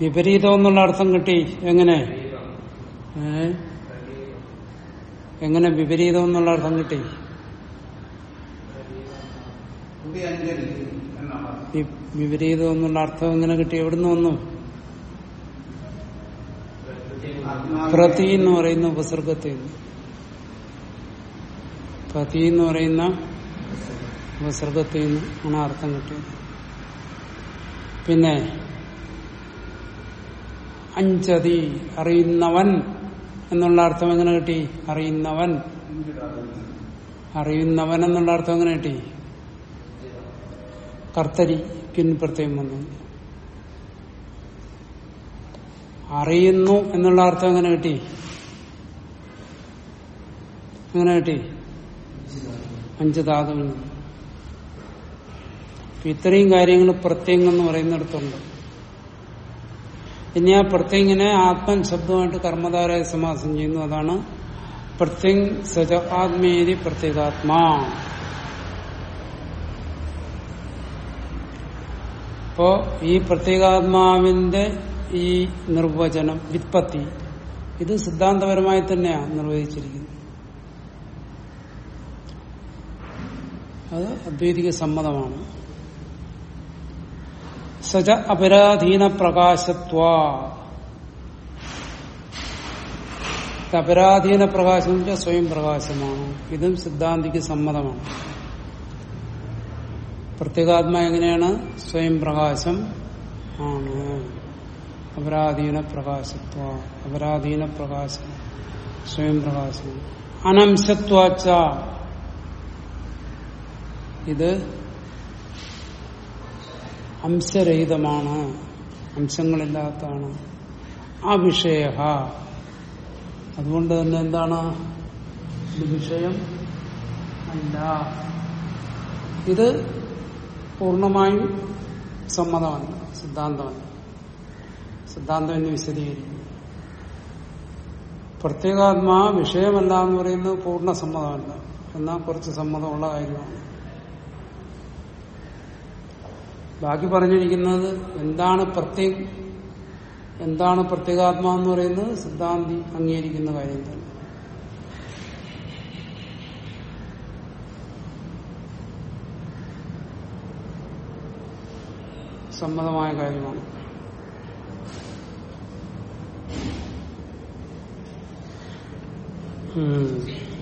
വിപരീതം എന്നുള്ള അർത്ഥം കിട്ടി. എങ്ങനെ? എങ്ങനെ വിപരീതം എന്നുള്ള അർത്ഥം കിട്ടി? വിപരീതം എന്നുള്ള അർത്ഥം എങ്ങനെ കിട്ടി? എവിടുന്ന് വന്നു? പ്രതി എന്ന് പറയുന്ന ഉപസർഗത്തിൽ പ്രതി എന്ന് പറയുന്ന ഉപസർഗത്തിൽ നിന്ന് ആണ് അർത്ഥം കിട്ടിയത്. പിന്നെ അഞ്ചതി അറിയുന്നവൻ എന്നുള്ള അർത്ഥം എങ്ങനെ കിട്ടി? അറിയുന്നവൻ. അറിയുന്നവൻ എന്നുള്ള അർത്ഥം എങ്ങനെ കിട്ടി? കർത്തരി പിൻ പ്രത്യേകം വന്നു. അറിയുന്നു എന്നുള്ള അർത്ഥം എങ്ങനെ കിട്ടി? എങ്ങനെ കിട്ടി? അഞ്ച് ധാതുവിനും ഇത്രയും കാര്യങ്ങൾ പ്രത്യേകം എന്ന് പറയുന്നിടത്തുണ്ട്. ഇനി ആ പ്രത്യേകിനെ ആത്മൻ ശബ്ദമായിട്ട് കർമ്മധാരയ സമാസം ചെയ്യുന്നു. അതാണ് പ്രത്യങ് സജ ആത്മേരി പ്രത്യേകാത്മാ. അപ്പോ ഈ പ്രത്യേകാത്മാവിന്റെ ഈ നിർവചനം വിത്പത്തി ഇത് സിദ്ധാന്തപരമായി തന്നെയാണ് നിർവചിച്ചിരിക്കുന്നത്. അത് അദ്വൈതിക സമ്മതമാണ്. സജ അപരാധീന പ്രകാശത്വ. അപരാധീന പ്രകാശം എന്ന് വെച്ചാൽ സ്വയം പ്രകാശമാണ്. ഇതും സിദ്ധാന്തിക്ക് സമ്മതമാണ്. പ്രത്യേകാത്മ എങ്ങനെയാണ്? സ്വയം പ്രകാശം ആണ്. അപരാധീന പ്രകാശത്വ. അപരാധീന പ്രകാശം. സ്വയം പ്രകാശം. അനംശത്വാച്ച. ഇത് അംശരഹിതമാണ് അംശങ്ങളില്ലാത്തതാണ്. വിഷയ അതുകൊണ്ട് തന്നെ എന്താണ്? ഇത് വിഷയം അല്ല. ഇത് പൂർണമായും സമ്മതമല്ല സിദ്ധാന്തമല്ല സിദ്ധാന്തം എന്ന് വിശദീകരിക്കുന്നു. പ്രത്യേകാത്മാ വിഷയമല്ല എന്ന് പറയുന്നത് പൂർണ സമ്മതമല്ല. എന്നാൽ കുറച്ച് സമ്മതമുള്ള കാര്യമാണ്. ബാക്കി പറഞ്ഞിരിക്കുന്നത് എന്താണ് പ്രത്യേക എന്താണ് പ്രത്യേകാത്മാ എന്ന് പറയുന്നത് സിദ്ധാന്തി അംഗീകരിക്കുന്ന കാര്യം തന്നെ. സമ്മതമായ കാര്യമാണ്. ഉം.